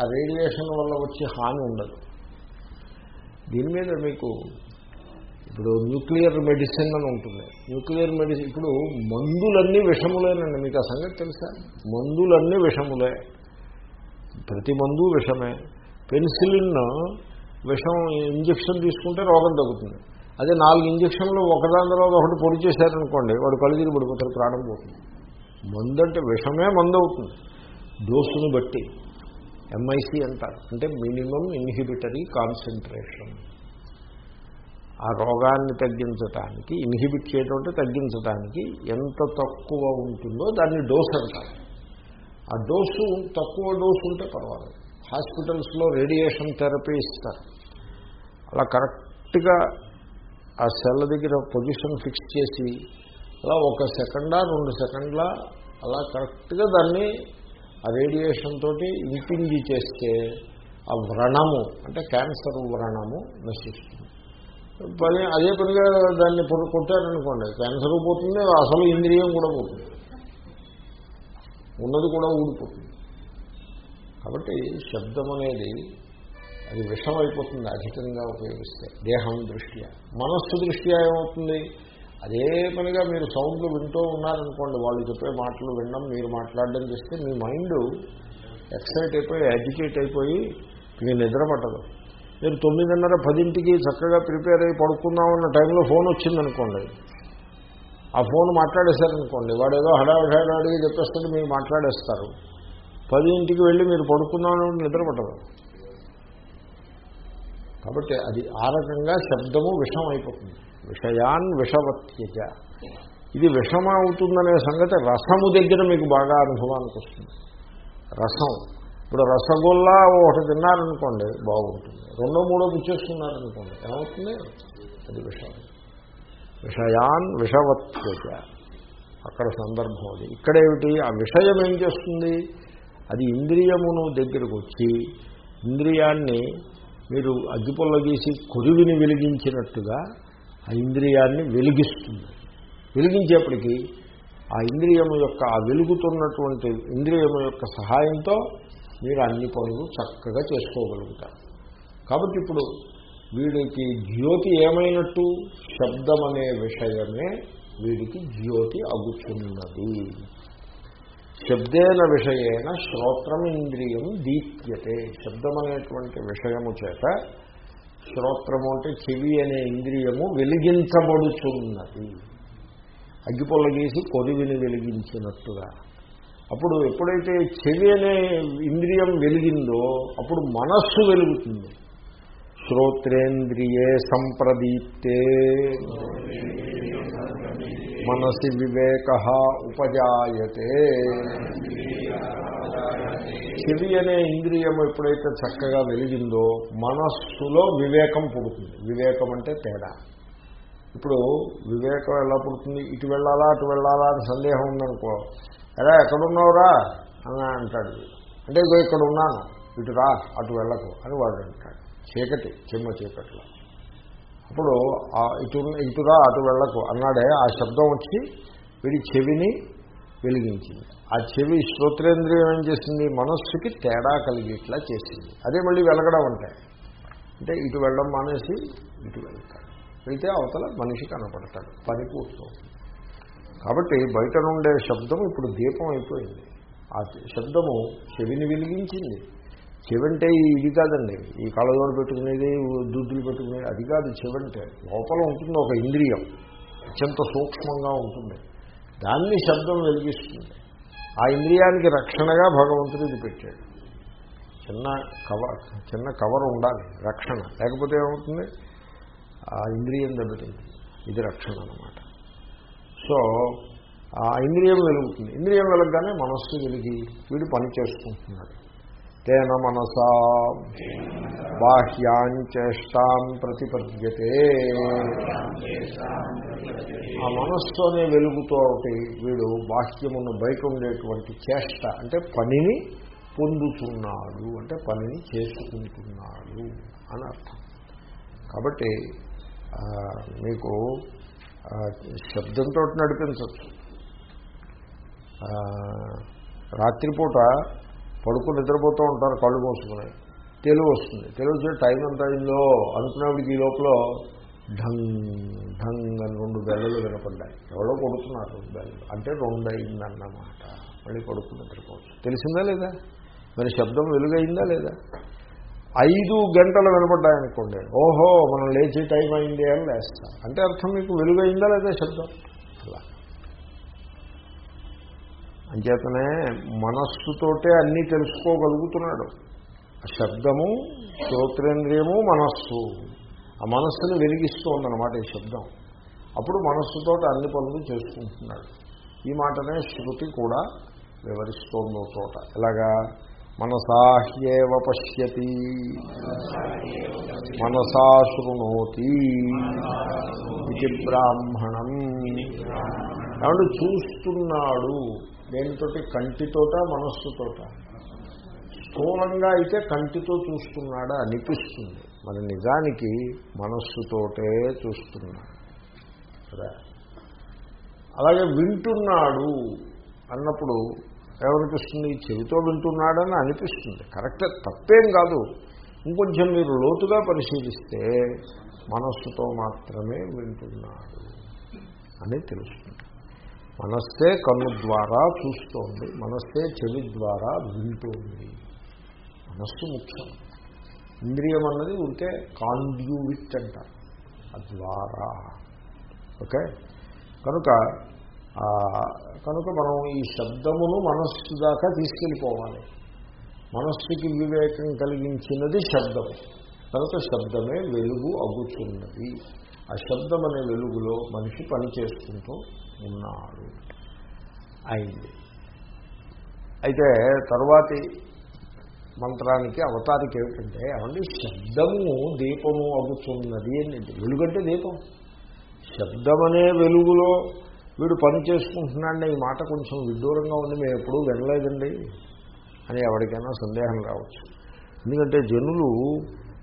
ఆ రేడియేషన్ వల్ల వచ్చే హాని ఉండదు. దీని మీద మీకు ఇప్పుడు న్యూక్లియర్ మెడిసిన్ అని ఉంటుంది. న్యూక్లియర్ మెడిసిన్ ఇప్పుడు మందులన్నీ విషములేనండి మీకు ఆ సంగతి తెలుసా? మందులన్నీ విషములే. ప్రతి మందు విషమే. పెన్సిలిన్ విషం ఇంజక్షన్ తీసుకుంటే రోగం తగ్గుతుంది. అదే నాలుగు ఇంజక్షన్లు ఒకదాని తర్వాత ఒకటి పొడి చేశారనుకోండి వాడు కలిగిరి పడిపోతారు ప్రాణం పోతుంది. మందు అంటే విషమే మందు అవుతుంది. డోసును బట్టి ఎంఐసి అంటారు. అంటే మినిమం ఇన్హిబిటరీ కాన్సన్ట్రేషన్. ఆ రోగాన్ని తగ్గించటానికి ఇన్హిబిట్ చేయడం తగ్గించటానికి ఎంత తక్కువ ఉంటుందో దాన్ని డోస్ అంటారు. ఆ డోసు తక్కువ డోసు ఉంటే పర్వాలేదు. హాస్పిటల్స్లో రేడియేషన్ థెరపీ ఇస్తారు. అలా కరెక్ట్గా ఆ సెల్ దగ్గర పొజిషన్ ఫిక్స్ చేసి అలా ఒక సెకండా రెండు సెకండ్ల అలా కరెక్ట్గా దాన్ని ఆ రేడియేషన్ తోటి ఇంపింజి చేస్తే ఆ వ్రణము అంటే క్యాన్సర్ వ్రణము నశిస్తుంది. పని అదే పనిగా దాన్ని కొట్టారనుకోండి క్యాన్సర్ పోతుంది అసలు ఇంద్రియం కూడా పోతుంది. ఉన్నది కూడా ఊడిపోతుంది. కాబట్టి శబ్దం అనేది అది విషం అయిపోతుంది అధికంగా ఉపయోగిస్తే దేహం దృష్ట్యా. మనస్సు దృష్ట్యా ఏమవుతుంది? అదే పనిగా మీరు సౌండ్లు వింటూ ఉన్నారనుకోండి వాళ్ళు చెప్పే మాటలు వినడం మీరు మాట్లాడడం చేస్తే మీ మైండ్ ఎక్సైట్ అయిపోయి అజిటేట్ అయిపోయి మీ నిద్ర పట్టదు. మీరు తొమ్మిదిన్నర పదింటికి చక్కగా ప్రిపేర్ అయ్యి పడుకుందామన్న టైంలో ఫోన్ వచ్చిందనుకోండి. ఆ ఫోన్ మాట్లాడేశారనుకోండి. వాడు ఏదో హడావిడి అడిగి చెప్పేస్తుంటే మీరు మాట్లాడేస్తారు. పదింటికి వెళ్ళి మీరు పడుకుందామని నిద్రపడదు కాబట్టి అది ఆ రకంగా శబ్దము విషం అయిపోతుంది. విషయాన్ విషవత్యజ. ఇది విషమ అవుతుందనే సంగతి రసము దగ్గర మీకు బాగా అనుభవానికి వస్తుంది. రసం ఇప్పుడు రసగుల్లా ఒకటి తిన్నారనుకోండి బాగుంటుంది. రెండో మూడో పుచ్చేసుకున్నారనుకోండి ఏమవుతుంది? అది విషయం విషయాన్ విషవత్యజ అక్కడ సందర్భం అది. ఇక్కడేమిటి? ఆ విషయం ఏం చేస్తుంది? అది ఇంద్రియమును దగ్గరకు వచ్చి ఇంద్రియాన్ని మీరు అగ్గిపుల్ల గీసి కొరివిని వెలిగించినట్టుగా ఆ ఇంద్రియాన్ని వెలిగిస్తుంది. వెలిగించేప్పటికీ ఆ ఇంద్రియము యొక్క ఆ వెలుగుతున్నటువంటి ఇంద్రియము యొక్క సహాయంతో మీరు అన్ని పనులు చక్కగా చేసుకోగలుగుతారు. కాబట్టి ఇప్పుడు వీడికి జ్యోతి ఏమైనట్టు? శబ్దం అనే విషయమే వీడికి జ్యోతి అగుచున్నది శబ్దేన విషయేన శ్రోత్రం ఇంద్రియం దీప్యతే. శబ్దం అనేటువంటి విషయము చేత శ్రోత్రము అంటే చెవి అనే ఇంద్రియము వెలిగించబడుచున్నది. అగ్గిపొల్ల గీసి కొరివిని వెలిగించినట్టుగా. అప్పుడు ఎప్పుడైతే చెవి అనే ఇంద్రియం వెలిగిందో అప్పుడు మనస్సు వెలుగుతుంది. శ్రోత్రేంద్రియే సంప్రదీప్తే. మనసి వివేక ఉపజాయతే. చెవి అనే ఇంద్రియం ఎప్పుడైతే చక్కగా వెలిగిందో మనస్సులో వివేకం పుడుతుంది. వివేకం అంటే తేడా. ఇప్పుడు వివేకం ఎలా పుడుతుంది? ఇటు వెళ్ళాలా అటు వెళ్ళాలా అని సందేహం ఉందనుకో ఎలా ఎక్కడున్నావురా? అని అంటాడు అంటే ఇగో ఇక్కడ ఉన్నాను ఇటు రా అటు వెళ్ళకు అని వాడు అంటాడు. చీకటి చిమ్మ చీకట్లో. అప్పుడు ఇటు ఇటురా అటు వెళ్ళకు అన్నాడే. ఆ శబ్దం వచ్చి వీడి చెవిని వెలిగించింది. ఆ చెవి శ్రోత్రేంద్రియం ఏం చేసింది? మనస్సుకి తేడా కలిగేట్లా చేసింది. అదే మళ్ళీ వెలగడం అంటే. అంటే ఇటు వెళ్ళడం మానేసి ఇటు వెళ్తాడు. వెళ్తే అవతల మనిషి కనపడతాడు. పని పూర్తవుతుంది. కాబట్టి బయట నుండే శబ్దం ఇప్పుడు దీపం అయిపోయింది. ఆ శబ్దము చెవిని వెలిగించింది. చెవంటే ఇది కాదండి. ఈ కళ్ళజోడు పెట్టుకునేది దుద్దులు పెట్టుకునేది అది కాదు చెవంటే. లోపల ఉంటుంది ఒక ఇంద్రియం. అత్యంత సూక్ష్మంగా ఉంటుంది. దాన్ని శబ్దం వెలిగిస్తుంది. ఆ ఇంద్రియానికి రక్షణగా భగవంతుడు ఇది పెట్టాడు. చిన్న కవర్ చిన్న కవర్ ఉండాలి రక్షణ. లేకపోతే ఏమవుతుంది? ఆ ఇంద్రియం దెబ్బతింటుంది. ఇది రక్షణ అనమాట సో ఆ ఇంద్రియం వెలుగుతుంది. ఇంద్రియం వెలగగానే మనస్సు వెలిగి వీడు పని చేసుకుంటున్నాడు. తేన మనసా బాహ్యాంచేష్టాం ప్రతిపద్యతే. ఆ మనస్సు వెలుగుతో వెలుగుతోటి వీడు బాహ్యమును బయట ఉండేటువంటి చేష్ట అంటే పనిని పొందుతున్నాడు అంటే పనిని చేసుకుంటున్నాడు అని అర్థం. కాబట్టి మీకు శబ్దంతో నడిపించవచ్చు. రాత్రిపూట పడుకుని నిద్రపోతూ ఉంటారు కళ్ళు మోసుకుని. తెలుగు వస్తుంది. తెలుగు వచ్చే టైం ఎంత అయిందో అనుకునేప్పటికి ఈ లోపల ఢంగ్ ఢంగ్ అని రెండు బెల్లలు వినపడ్డాయి. ఎవరో కొడుతున్నారు. బెల్లలు అంటే రెండు అయిందన్నమాట మళ్ళీ కొడుకుని నిద్రపోవచ్చు. తెలిసిందా లేదా? మరి శబ్దం వెలుగైందా లేదా? ఐదు గంటలు వినపడ్డాయనుకోండి. ఓహో మనం లేచే టైం అయింది అని లేస్తాం. అంటే అర్థం మీకు వెలుగైందా లేదా శబ్దం? అలా. అంచేతనే మనస్సుతోటే అన్నీ తెలుసుకోగలుగుతున్నాడు. శబ్దము శ్రోత్రేంద్రియము మనస్సు. ఆ మనస్సును వెలిగిస్తోందనమాట ఈ శబ్దం. అప్పుడు మనస్సుతో అన్ని పనులు చేసుకుంటున్నాడు. ఈ మాటనే శృతి కూడా వివరిస్తోందో చోట ఎలాగా? మనసాహ్యేవ పశ్యతి. మనసా శృణోతి ఇది బ్రాహ్మణం. కాబట్టి చూస్తున్నాడు దేనితోటి? కంటితోట మనస్సుతోట? స్థూలంగా అయితే కంటితో చూస్తున్నాడా? అనిపిస్తుంది. మరి నిజానికి మనస్సుతోటే చూస్తున్నాడు. అలాగే వింటున్నాడు అన్నప్పుడు ఏమనిపిస్తుంది చెవితో వింటున్నాడని అనిపిస్తుంది. కరెక్టే. తప్పేం కాదు. ఇంకొంచెం మీరు లోతుగా పరిశీలిస్తే మనస్సుతో మాత్రమే వింటున్నాడు అని తెలుస్తుంది. మనస్సే కన్ను ద్వారా చూస్తోంది. మనస్సే చెవి ద్వారా వింటోంది. మనస్సు ముఖ్యం. ఇంద్రియం అన్నది ఉంటే కాండ్యూవిట్ అంటారు. ద్వారా. ఓకే? కనుక కనుక మనం ఈ శబ్దమును మనస్సు దాకా తీసుకెళ్ళిపోవాలి. మనస్సుకి వివేకం కలిగించినది శబ్దం కనుక శబ్దమే వెలుగు అగుతున్నది. ఆ శబ్దం అనే వెలుగులో మనిషి పనిచేసుకుంటూ ఉన్నాడు. అయింది. అయితే తరువాతి మంత్రానికి అవతారికి ఏమిటంటే అవన్నీ శబ్దము దీపము అగుతున్నది అని వెలుగంటే దీపం. శబ్దమనే వెలుగులో వీడు పని చేసుకుంటున్నాడని ఈ మాట కొంచెం విడ్డూరంగా ఉంది మేము ఎప్పుడూ వినలేదండి అని ఎవరికైనా సందేహం రావచ్చు. ఎందుకంటే జనులు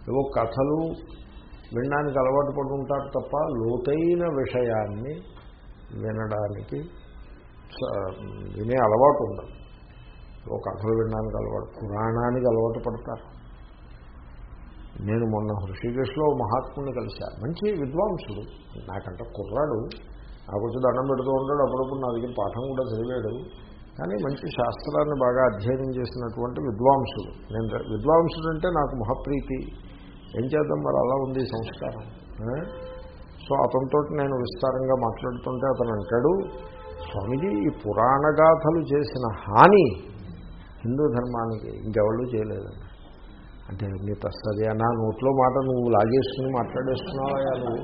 ఏవో కథలు వినడానికి అలవాటు పడుతుంటారు తప్ప లోతైన విషయాన్ని వినడానికి వినే అలవాటు ఉండదు. ఓ కథలు వినడానికి అలవాటు పురాణానికి అలవాటు పడతారు. నేను మొన్న హృషికేశ్లో మహాత్ముని కలిశాను మంచి విద్వాంసుడు నాకంటే కుర్రాడు. నాకు వచ్చి దండం పెడుతూ ఉంటాడు. అప్పుడప్పుడు నా దగ్గర పాఠం కూడా చదివాడు. కానీ మంచి శాస్త్రాన్ని బాగా అధ్యయనం చేసినటువంటి విద్వాంసుడు. నేను విద్వాంసుడు అంటే నాకు మహప్రీతి. ఏం చేద్దాం మరి? అలా ఉంది సంస్కారం. సో అతనితో నేను విస్తారంగా మాట్లాడుతుంటే అతను అంటాడు స్వామిజీ ఈ పురాణ గాథలు చేసిన హాని హిందూ ధర్మానికి ఇంకెవళ్ళు చేయలేదండి అంటే నీ తస్తది నా నోట్లో మాట నువ్వు లాగేసుకుని మాట్లాడేస్తున్నావా? నువ్వు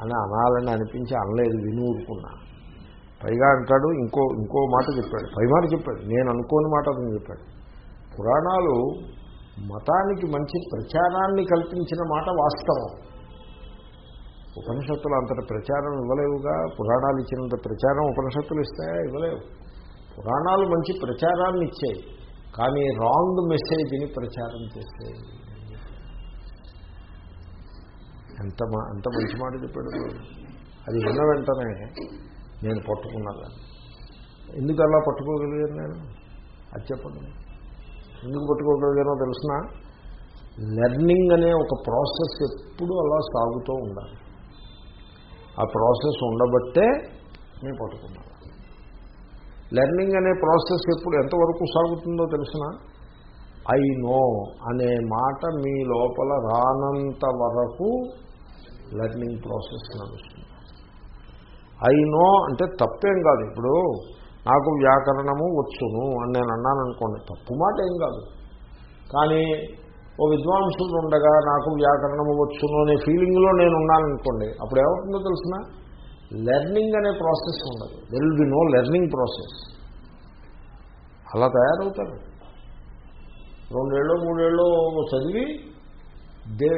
అని అనాలని అనిపించి అనలేదు విని ఊరుకున్నా. పైగా అంటాడు ఇంకో ఇంకో మాట చెప్పాడు. పై మాట చెప్పాడు. నేను అనుకోని మాట అతను చెప్పాడు. పురాణాలు మతానికి మంచి ప్రచారాన్ని కల్పించిన మాట వాస్తవం. ఉపనిషత్తులు అంతటి ప్రచారం ఇవ్వలేవుగా. పురాణాలు ఇచ్చినంత ప్రచారం ఉపనిషత్తులు ఇస్తాయా ఇవ్వలేవు. పురాణాలు మంచి ప్రచారాన్ని ఇచ్చాయి. కానీ రాంగ్ మెసేజ్ని ప్రచారం చేస్తాయి ఎంత మా ఎంత మంచి మాట చెప్పాడు అది విన్న వెంటనే నేను పట్టుకున్నాను. ఎందుకు అలా పట్టుకోగలిగాను నేను? అది చెప్పండి. ఎందుకు పట్టుకోగలిగానో తెలిసిన? లెర్నింగ్ అనే ఒక ప్రాసెస్ ఎప్పుడు అలా సాగుతూ ఉండాలి. ఆ ప్రాసెస్ ఉండబట్టే నేను పట్టుకున్నాను. లెర్నింగ్ అనే ప్రాసెస్ ఎప్పుడు ఎంతవరకు సాగుతుందో తెలిసిన? ఐ నో అనే మాట మీ లోపల రానంత వరకు లెర్నింగ్ ప్రాసెస్ నడుస్తుంది. ఐ నో అంటే తప్పేం కాదు. ఇప్పుడు నాకు వ్యాకరణము వచ్చును అని నేను అన్నాను అనుకోండి తప్పు మాట ఏం కాదు. కానీ ఓ విద్వాంసుడు ఉండగా నాకు వ్యాకరణము వచ్చును అనే ఫీలింగ్లో నేను ఉన్నాననుకోండి అప్పుడు ఏమవుతుందో తెలిసిన? లెర్నింగ్ అనే ప్రాసెస్ ఉండదు. There will be no learning process అలా తయారవుతారు. రెండేళ్ళు మూడేళ్ళు చదివి they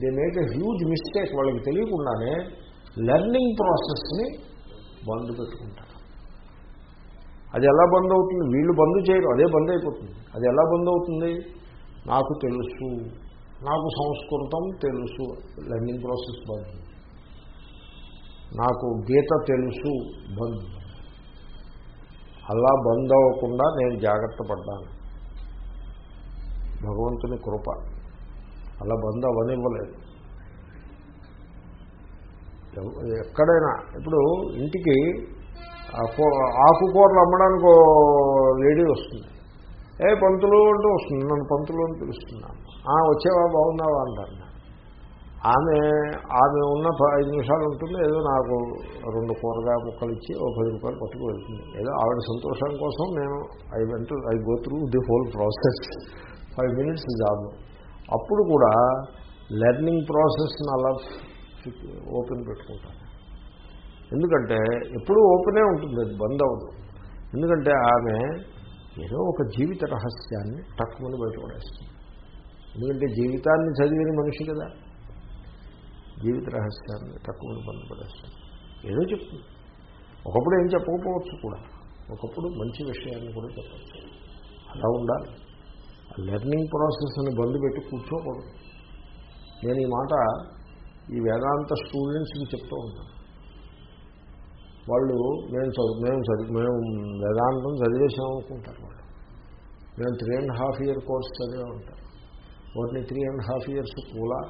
they make a huge mistake వాళ్ళకి తెలియకుండానే లెర్నింగ్ ప్రాసెస్ని బంద్ పెట్టుకుంటారు. అది ఎలా బంద్ అవుతుంది? వీళ్ళు బంద్ చేయరు అదే బంద్ అయిపోతుంది. అది ఎలా బంద్ అవుతుంది? నాకు తెలుసు నాకు సంస్కృతం తెలుసు లెర్నింగ్ ప్రాసెస్ బంద్. నాకు గీత తెలుసు బంద్. అలా బంద్ అవ్వకుండా నేను జాగ్రత్త పడ్డాను. భగవంతుని కృప. అలా బంద్ అవనివ్వలేదు ఎక్కడైనా ఇప్పుడు ఇంటికి ఆకుకూరలు అమ్మడానికి లేడీ వస్తుంది. ఏ పంతులు అంటూ వస్తుంది నన్ను పంతులు అని పిలుస్తున్నాను వచ్చేవా బాగున్నావా అంటాను ఆమె ఆమె ఉన్న ఐదు నిమిషాలు ఉంటుంది ఏదో నాకు రెండు కూరగాయ ముక్కలు ఇచ్చి ఒక పది రూపాయలు పట్టుకు వెళ్తుంది. ఏదో ఆవిడ సంతోషం కోసం నేను I went I go through the whole process five minutes job అప్పుడు కూడా లెర్నింగ్ ప్రాసెస్ని అలా ఓపెన్ పెట్టుకుంటాను ఎందుకంటే ఎప్పుడూ ఓపెనే ఉంటుంది అది బంద్ అవ్వదు. ఎందుకంటే ఆమె ఏదో ఒక జీవిత రహస్యాన్ని తక్కువని బయటపడేస్తుంది ఎందుకంటే జీవితాన్ని చదివిన మనిషి కదా. జీవిత రహస్యాన్ని తక్కువని బంధపడేస్తుంది ఏదో చెప్తుంది. ఒకప్పుడు ఏం చెప్పకపోవచ్చు కూడా. ఒకప్పుడు మంచి విషయాన్ని కూడా చెప్పచ్చు. అలా ఉండాలి. లెర్నింగ్ ప్రాసెస్ని బంద్ పెట్టి కూర్చోకూడదు. నేను ఈ మాట ఈ వేదాంత స్టూడెంట్స్కి చెప్తూ ఉంటాను. వాళ్ళు మేము చదువు మేము చదివి మేము వేదాంతం చదివేసాం అనుకుంటారు వాళ్ళు. మేము three and half year course చదివే ఉంటారు వాటిని త్రీ అండ్ హాఫ్ ఇయర్స్ కూలా.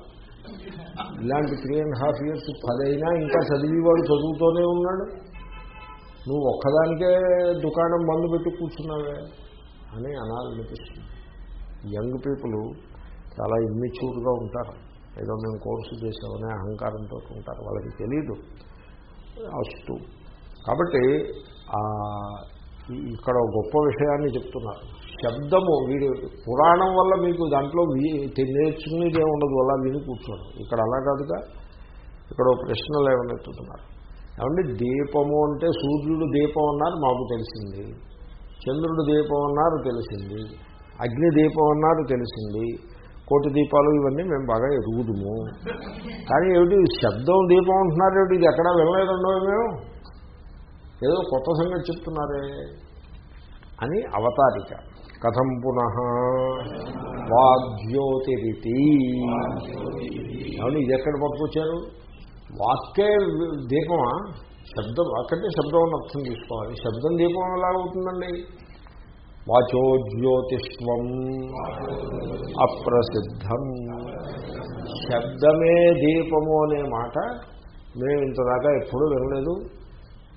ఇలాంటి త్రీ అండ్ హాఫ్ ఇయర్స్ పదైనా ఇంకా చదివేవాడు చదువుతూనే ఉన్నాడు. నువ్వు ఒక్కదానికే దుకాణం బంద్ పెట్టి కూర్చున్నావే అని అనాలనిపిస్తుంది. యంగ్ పీపుల్ చాలా ఇమ్మెచ్యూర్గా ఉంటారు. ఏదో మేము కోర్సు చేసామనే అహంకారంతో ఉంటారు. వాళ్ళకి తెలియదు అస్తు. కాబట్టి ఇక్కడ గొప్ప విషయాన్ని చెప్తున్నారు. శబ్దము వీడి పురాణం వల్ల మీకు దాంట్లో నేర్చుకునేదే ఉండదు. అలా విని కూర్చోడం. ఇక్కడ అలా కాదుగా. ఇక్కడ ప్రశ్నలు ఏమైనా ఎత్తుతున్నారు ఏమంటే దీపము అంటే సూర్యుడు దీపం అన్నారు మాకు తెలిసింది. చంద్రుడు దీపం అన్నారు తెలిసింది. అగ్ని దీపం అన్నారు తెలిసింది. కోటి దీపాలు ఇవన్నీ మేము బాగా ఎరుగుదుము కానీ ఏమిటి శబ్దం దీపం అంటున్నారు ఏమిటి? ఇది ఎక్కడా వినలేదండో మేము ఏదో కొత్త సంగతి చెప్తున్నారే అని అవతారిక. కథం పునః వాగ్జ్యోతిరితి. అవును ఇది ఎక్కడ పట్టుకొచ్చారు? వాక్కే దీపమా? శబ్దం అక్కడే శబ్దం అని అర్థం తీసుకోవాలి. శబ్దం దీపం ఎలా అవుతుందండి? వాచో జ్యోతిష్వం అప్రసిద్ధం. శబ్దమే దీపము అనే మాట మేము ఇంతదాకా ఎప్పుడూ వినలేదు.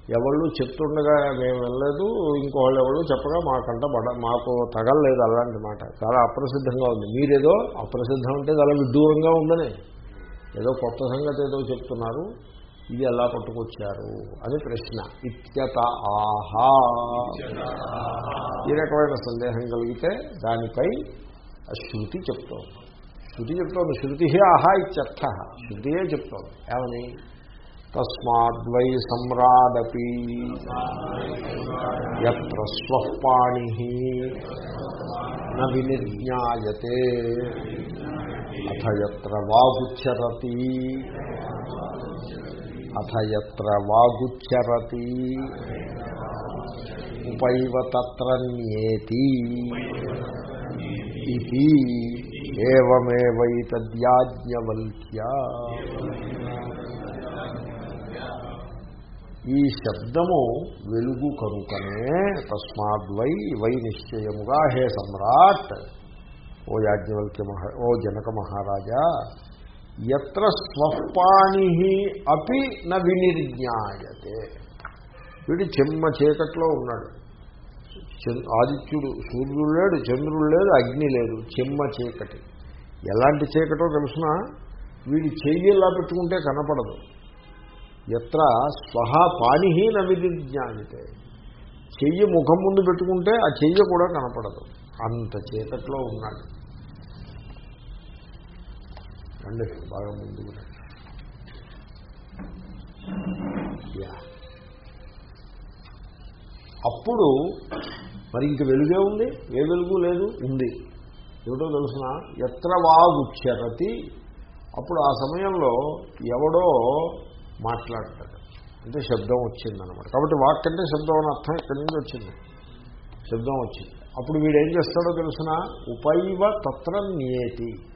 ఎవళ్ళు చెప్తుండగా మేము వినలేదు. ఇంకోళ్ళు ఎవరు చెప్పగా మాకంట బడ మాకు తగలలేదు అలాంటి మాట. చాలా అప్రసిద్ధంగా ఉంది. మీరేదో అప్రసిద్ధం అంటే చాలా విడ్డూరంగా ఉందని. ఏదో కొత్త సంగతి ఏదో చెప్తున్నారు. ఇది ఎలా పట్టుకొచ్చారు? అని ప్రశ్న. ఇత్యత ఆహా. ఈ రకమైన సందేహం కలిగితే దానిపై శృతి చెప్తోంది. శృతి చెప్తోంది. శృతి ఆహా ఇత్యర్థ. శృతియే చెప్తోంది? ఏమని? తస్మాద్వై సమ్రాడపి ఎత్ర స్వపాణి న వినిర్జ్ఞాయతే. అథ ఎత్ర వాగుచ్చరతి. అథ ఎత్ర వాగుచ్చరతి. ఉపైవ తత్ర న్యేతి. ఇది ఏవమేవైతద్యాజ్ఞవల్క్య. ఈ శబ్దము వెలుగు కనుకనే తస్మాద్వై వై నిశ్చయముగా హే సమ్రాట్ ఓ యాజ్ఞవల్క్య మహా ఓ జనక మహారాజా ఎత్ర స్వపాణి అపి న వినిర్జ్ఞాయతే. వీడు చెమ్మ చీకట్లో ఉన్నాడు. ఆదిత్యుడు సూర్యుడు లేడు చంద్రుడు లేదు అగ్ని లేదు చెమ్మ చీకటి. ఎలాంటి చీకటో తెలిసిన? వీడి చెయ్యిలా పెట్టుకుంటే కనపడదు. ఎత్ర స్వహ పాణి న చెయ్యి ముఖం ముందు పెట్టుకుంటే ఆ చెయ్యి కూడా కనపడదు. అంత చీకట్లో ఉన్నాడు. రండి బాగా ముందుకు అప్పుడు మరి ఇంక వెలుగే ఉంది? ఏ వెలుగు లేదు? ఉంది. ఏమిటో తెలుసిన? ఎత్ర వాగుచ్చరతి అప్పుడు ఆ సమయంలో ఎవడో మాట్లాడతాడు. అంటే శబ్దం వచ్చిందనమాట కాబట్టి వాక్ అంటే శబ్దం అని అర్థం ఇక్కడి నుంచి వచ్చింది. శబ్దం వచ్చింది. అప్పుడు వీడు ఏం చేస్తాడో తెలిసిన? ఉపైవ తత్ర నియేతి.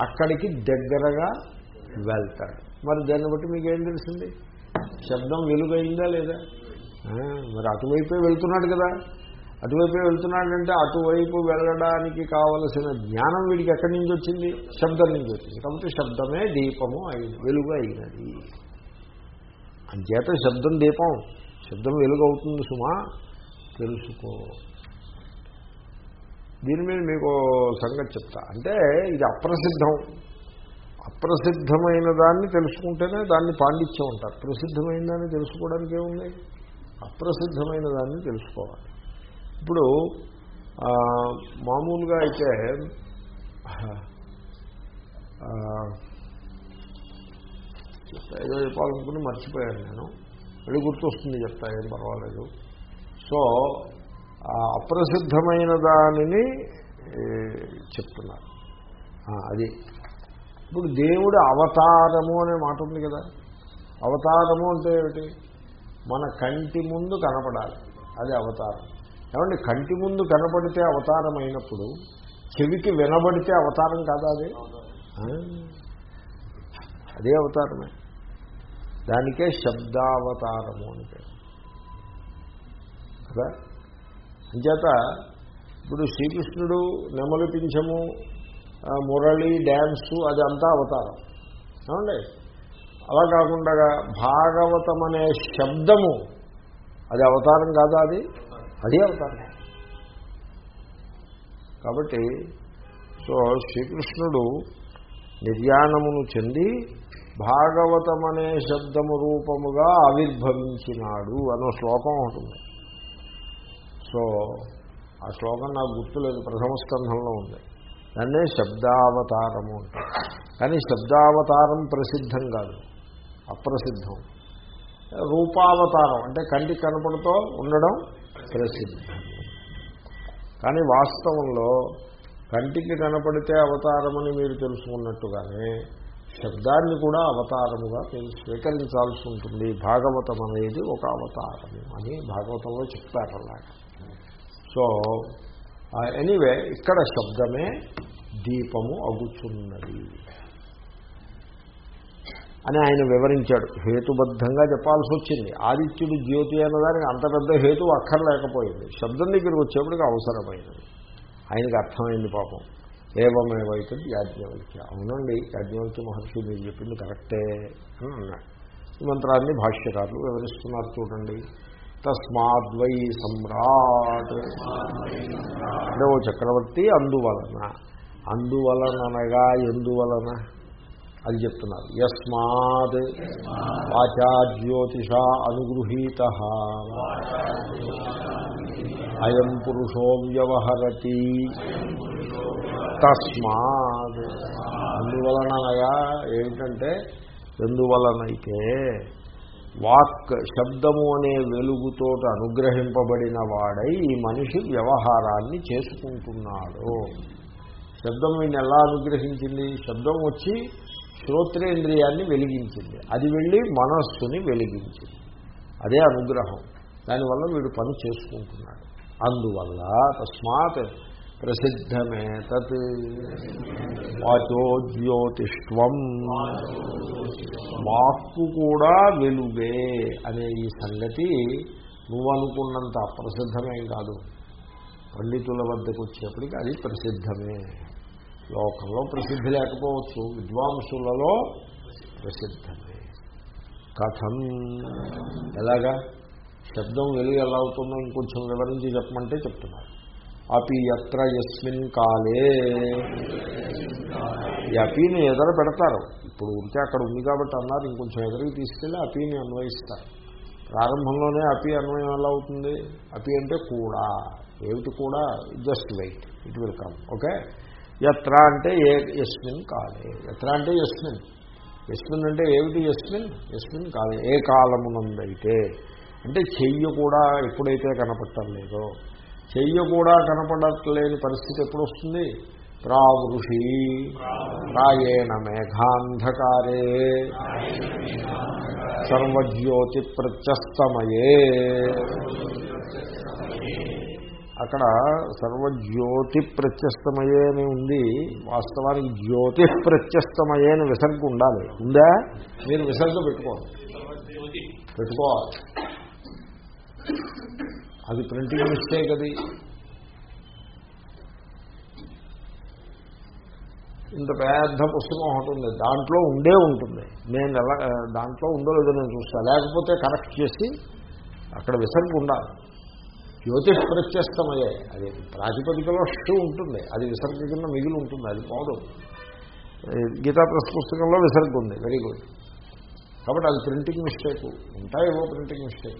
అక్కడికి దగ్గరగా వెళ్తాడు. మరి దాన్ని బట్టి మీకు ఏం తెలిసింది? శబ్దం వెలుగైందా లేదా? మరి అటువైపే వెళ్తున్నాడు కదా. అటువైపే వెళ్తున్నాడంటే అటువైపు వెళ్ళడానికి కావలసిన జ్ఞానం వీడికి ఎక్కడి నుంచి వచ్చింది? శబ్దం నుంచి వచ్చింది. కాబట్టి శబ్దమే దీపము అయింది వెలుగు అయినది అంచేత శబ్దం దీపం. శబ్దం వెలుగు అవుతుంది సుమా. తెలుసుకో. దీని మీద మీకు సంగతి చెప్తా. అంటే ఇది అప్రసిద్ధం. అప్రసిద్ధమైన దాన్ని తెలుసుకుంటేనే దాన్ని పాండిత్యం ఉంటారు ప్రసిద్ధమైన దాన్ని తెలుసుకోవడానికి ఏముంది? అప్రసిద్ధమైన దాన్ని తెలుసుకోవాలి. ఇప్పుడు మామూలుగా అయితే ఏదో చెప్పాలనుకుని మర్చిపోయాను నేను. మళ్ళీ గుర్తొస్తుంది చెప్తా ఏం పర్వాలేదు. సో అప్రసిద్ధమైన దానిని చెప్తున్నారు. అది. ఇప్పుడు దేవుడు అవతారము అనే మాట ఉంది కదా. అవతారము అంటే ఏమిటి? మన కంటి ముందు కనపడాలి. అది అవతారం. ఏమంటే కంటి ముందు కనపడితే అవతారం అయినప్పుడు చెవికి వినబడితే అవతారం కాదా అది? అదే అవతారమే. దానికే శబ్దావతారము అని పేరు. కదా? అంచేత ఇప్పుడు శ్రీకృష్ణుడు నెమలి పింఛము మురళి డ్యాన్సు అది అంతా అవతారం. ఏమండి? అలా కాకుండా భాగవతం అనే శబ్దము అది అవతారం కాదా అది? అదే అవతారం. కాబట్టి సో శ్రీకృష్ణుడు నిర్యాణమును చెంది భాగవతం అనే శబ్దము రూపముగా ఆవిర్భవించినాడు అన్న శ్లోకం ఉంటుంది సో ఆ శ్లోకం నాకు గుర్తులేదు. ప్రథమ స్కంధంలో ఉంది. దాన్నే శబ్దావతారము అంటారు. కానీ శబ్దావతారం ప్రసిద్ధం కాదు. అప్రసిద్ధం. రూపావతారం అంటే కంటికి కనపడుతూ ఉండడం ప్రసిద్ధం. కానీ వాస్తవంలో కంటికి కనపడితే అవతారమని మీరు తెలుసుకున్నట్టుగానే శబ్దాన్ని కూడా అవతారముగా మీరు స్వీకరించాల్సి ఉంటుంది. భాగవతం అనేది ఒక అవతారము అని భాగవతంలో చెప్తారు అలాగా. సో ఎనీవే ఇక్కడ శబ్దమే దీపము అగుచున్నది. అని ఆయన వివరించాడు. హేతుబద్ధంగా చెప్పాల్సి వచ్చింది ఆదిత్యుడు జ్యోతి అన్నదానికి అంత పెద్ద హేతు అక్కర్లేకపోయింది. శబ్దం దగ్గరికి వచ్చేప్పటికి అవసరమైనది. ఆయనకి అర్థమైంది పాపం. ఏవమేవైతే యాజ్ఞవల్క్య. అవునండి యాజ్ఞవల్క్య మహర్షి మీరు చెప్పింది కరెక్టే అని అన్నాడు. ఈ మంత్రాన్ని భాష్యకారులు వివరిస్తున్నారు చూడండి. తస్మాద్వై సమ్రాట్. అంటే ఓ చక్రవర్తి అందువలన. అందువలననగా ఎందువలన అది చెప్తున్నారు. యస్మాత్ వాచా జ్యోతిష అనుగృహీత. అయం పురుషో వ్యవహరతి. తస్మాత్. అందువలననగా ఏమిటంటే ఎందువలనైతే వాక్ శబ్దము అనే వెలుగుతో అనుగ్రహింపబడిన వాడై ఈ మనిషి వ్యవహారాన్ని చేసుకుంటున్నాడు. శబ్దం ఈయన ఎలా అనుగ్రహించింది? శబ్దం వచ్చి శ్రోత్రేంద్రియాన్ని వెలిగించింది. అది వెళ్ళి మనస్సుని వెలిగించింది. అదే అనుగ్రహం. దానివల్ల వీడు పని చేసుకుంటున్నాడు. అందువల్ల తస్మాత్ ప్రసిద్ధమే తత్ వాచో జ్యోతిష్వం వాక్కు కూడా వెలుగే అనే ఈ సంగతి నువ్వు అనుకున్నంత అప్రసిద్ధమేం కాదు. పండితుల వద్దకు వచ్చేప్పటికి అది ప్రసిద్ధమే. లోకంలో ప్రసిద్ధి లేకపోవచ్చు. విద్వాంసులలో ప్రసిద్ధమే. కథం. ఎలాగా? శబ్దం వెలుగు ఎలా అవుతుందో ఇంకొంచెం వివరించి చెప్పమంటే చెప్తున్నారు. అపి ఎత్ర ఎస్మిన్ కాలే. ఈ అపీని ఎదర పెడతారు. ఇప్పుడు ఉంటే అక్కడ ఉంది కాబట్టి అన్నారు ఇంకొంచెం ఎదరికి తీసుకెళ్ళి అపీని అన్వయిస్తారు. ప్రారంభంలోనే అపి అన్వయం ఎలా అవుతుంది? అపి అంటే కూడా. ఏమిటి కూడా? Just wait. It will come. Okay? ఎత్ర అంటే ఏ ఎస్మిన్ కాలే. ఎత్ర అంటే ఎస్మిన్ ఎస్మిన్ అంటే ఏమిటి ఎస్మిన్ ఎస్మిన్ కాలే. ఏ కాలమునందైతే. అంటే చెయ్యి కూడా ఎప్పుడైతే కనపడటం లేదో. చెయ్యి కూడా కనపడట్లేని పరిస్థితి ఎప్పుడు వస్తుంది ప్రావృషి. ప్రాయేణ మేఘాంధకారే. సర్వజ్యోతి ప్రత్యస్తమయే అక్కడ సర్వజ్యోతి ప్రత్యస్తమయే అని ఉంది. వాస్తవానికి జ్యోతి ప్రత్యస్తమయే అని విసర్గ ఉండాలి. ఉందా? మీరు విసర్గ పెట్టుకోవాలి. పెట్టుకోవాలి. అది ప్రింటింగ్ మిస్టేక్ అది. ఇంత పెద్ద పుస్తకం ఒకటి ఉంది. దాంట్లో ఉండే ఉంటుంది. నేను ఎలా దాంట్లో ఉందో లేదో నేను చూస్తాను లేకపోతే కరెక్ట్ చేసి అక్కడ విసర్గ ఉండాలి. జ్యోతిష్ ప్రత్యస్తమయ్యే అది ప్రాతిపదికలో షూ ఉంటుంది. అది విసర్గ కింద మిగిలి ఉంటుంది. అది పోదు. గీతా ప్రెస్ పుస్తకంలో విసర్గ ఉంది. వెరీ గుడ్ కాబట్టి అది ప్రింటింగ్ మిస్టేక్ ఉంటాయేవో ప్రింటింగ్ మిస్టేక్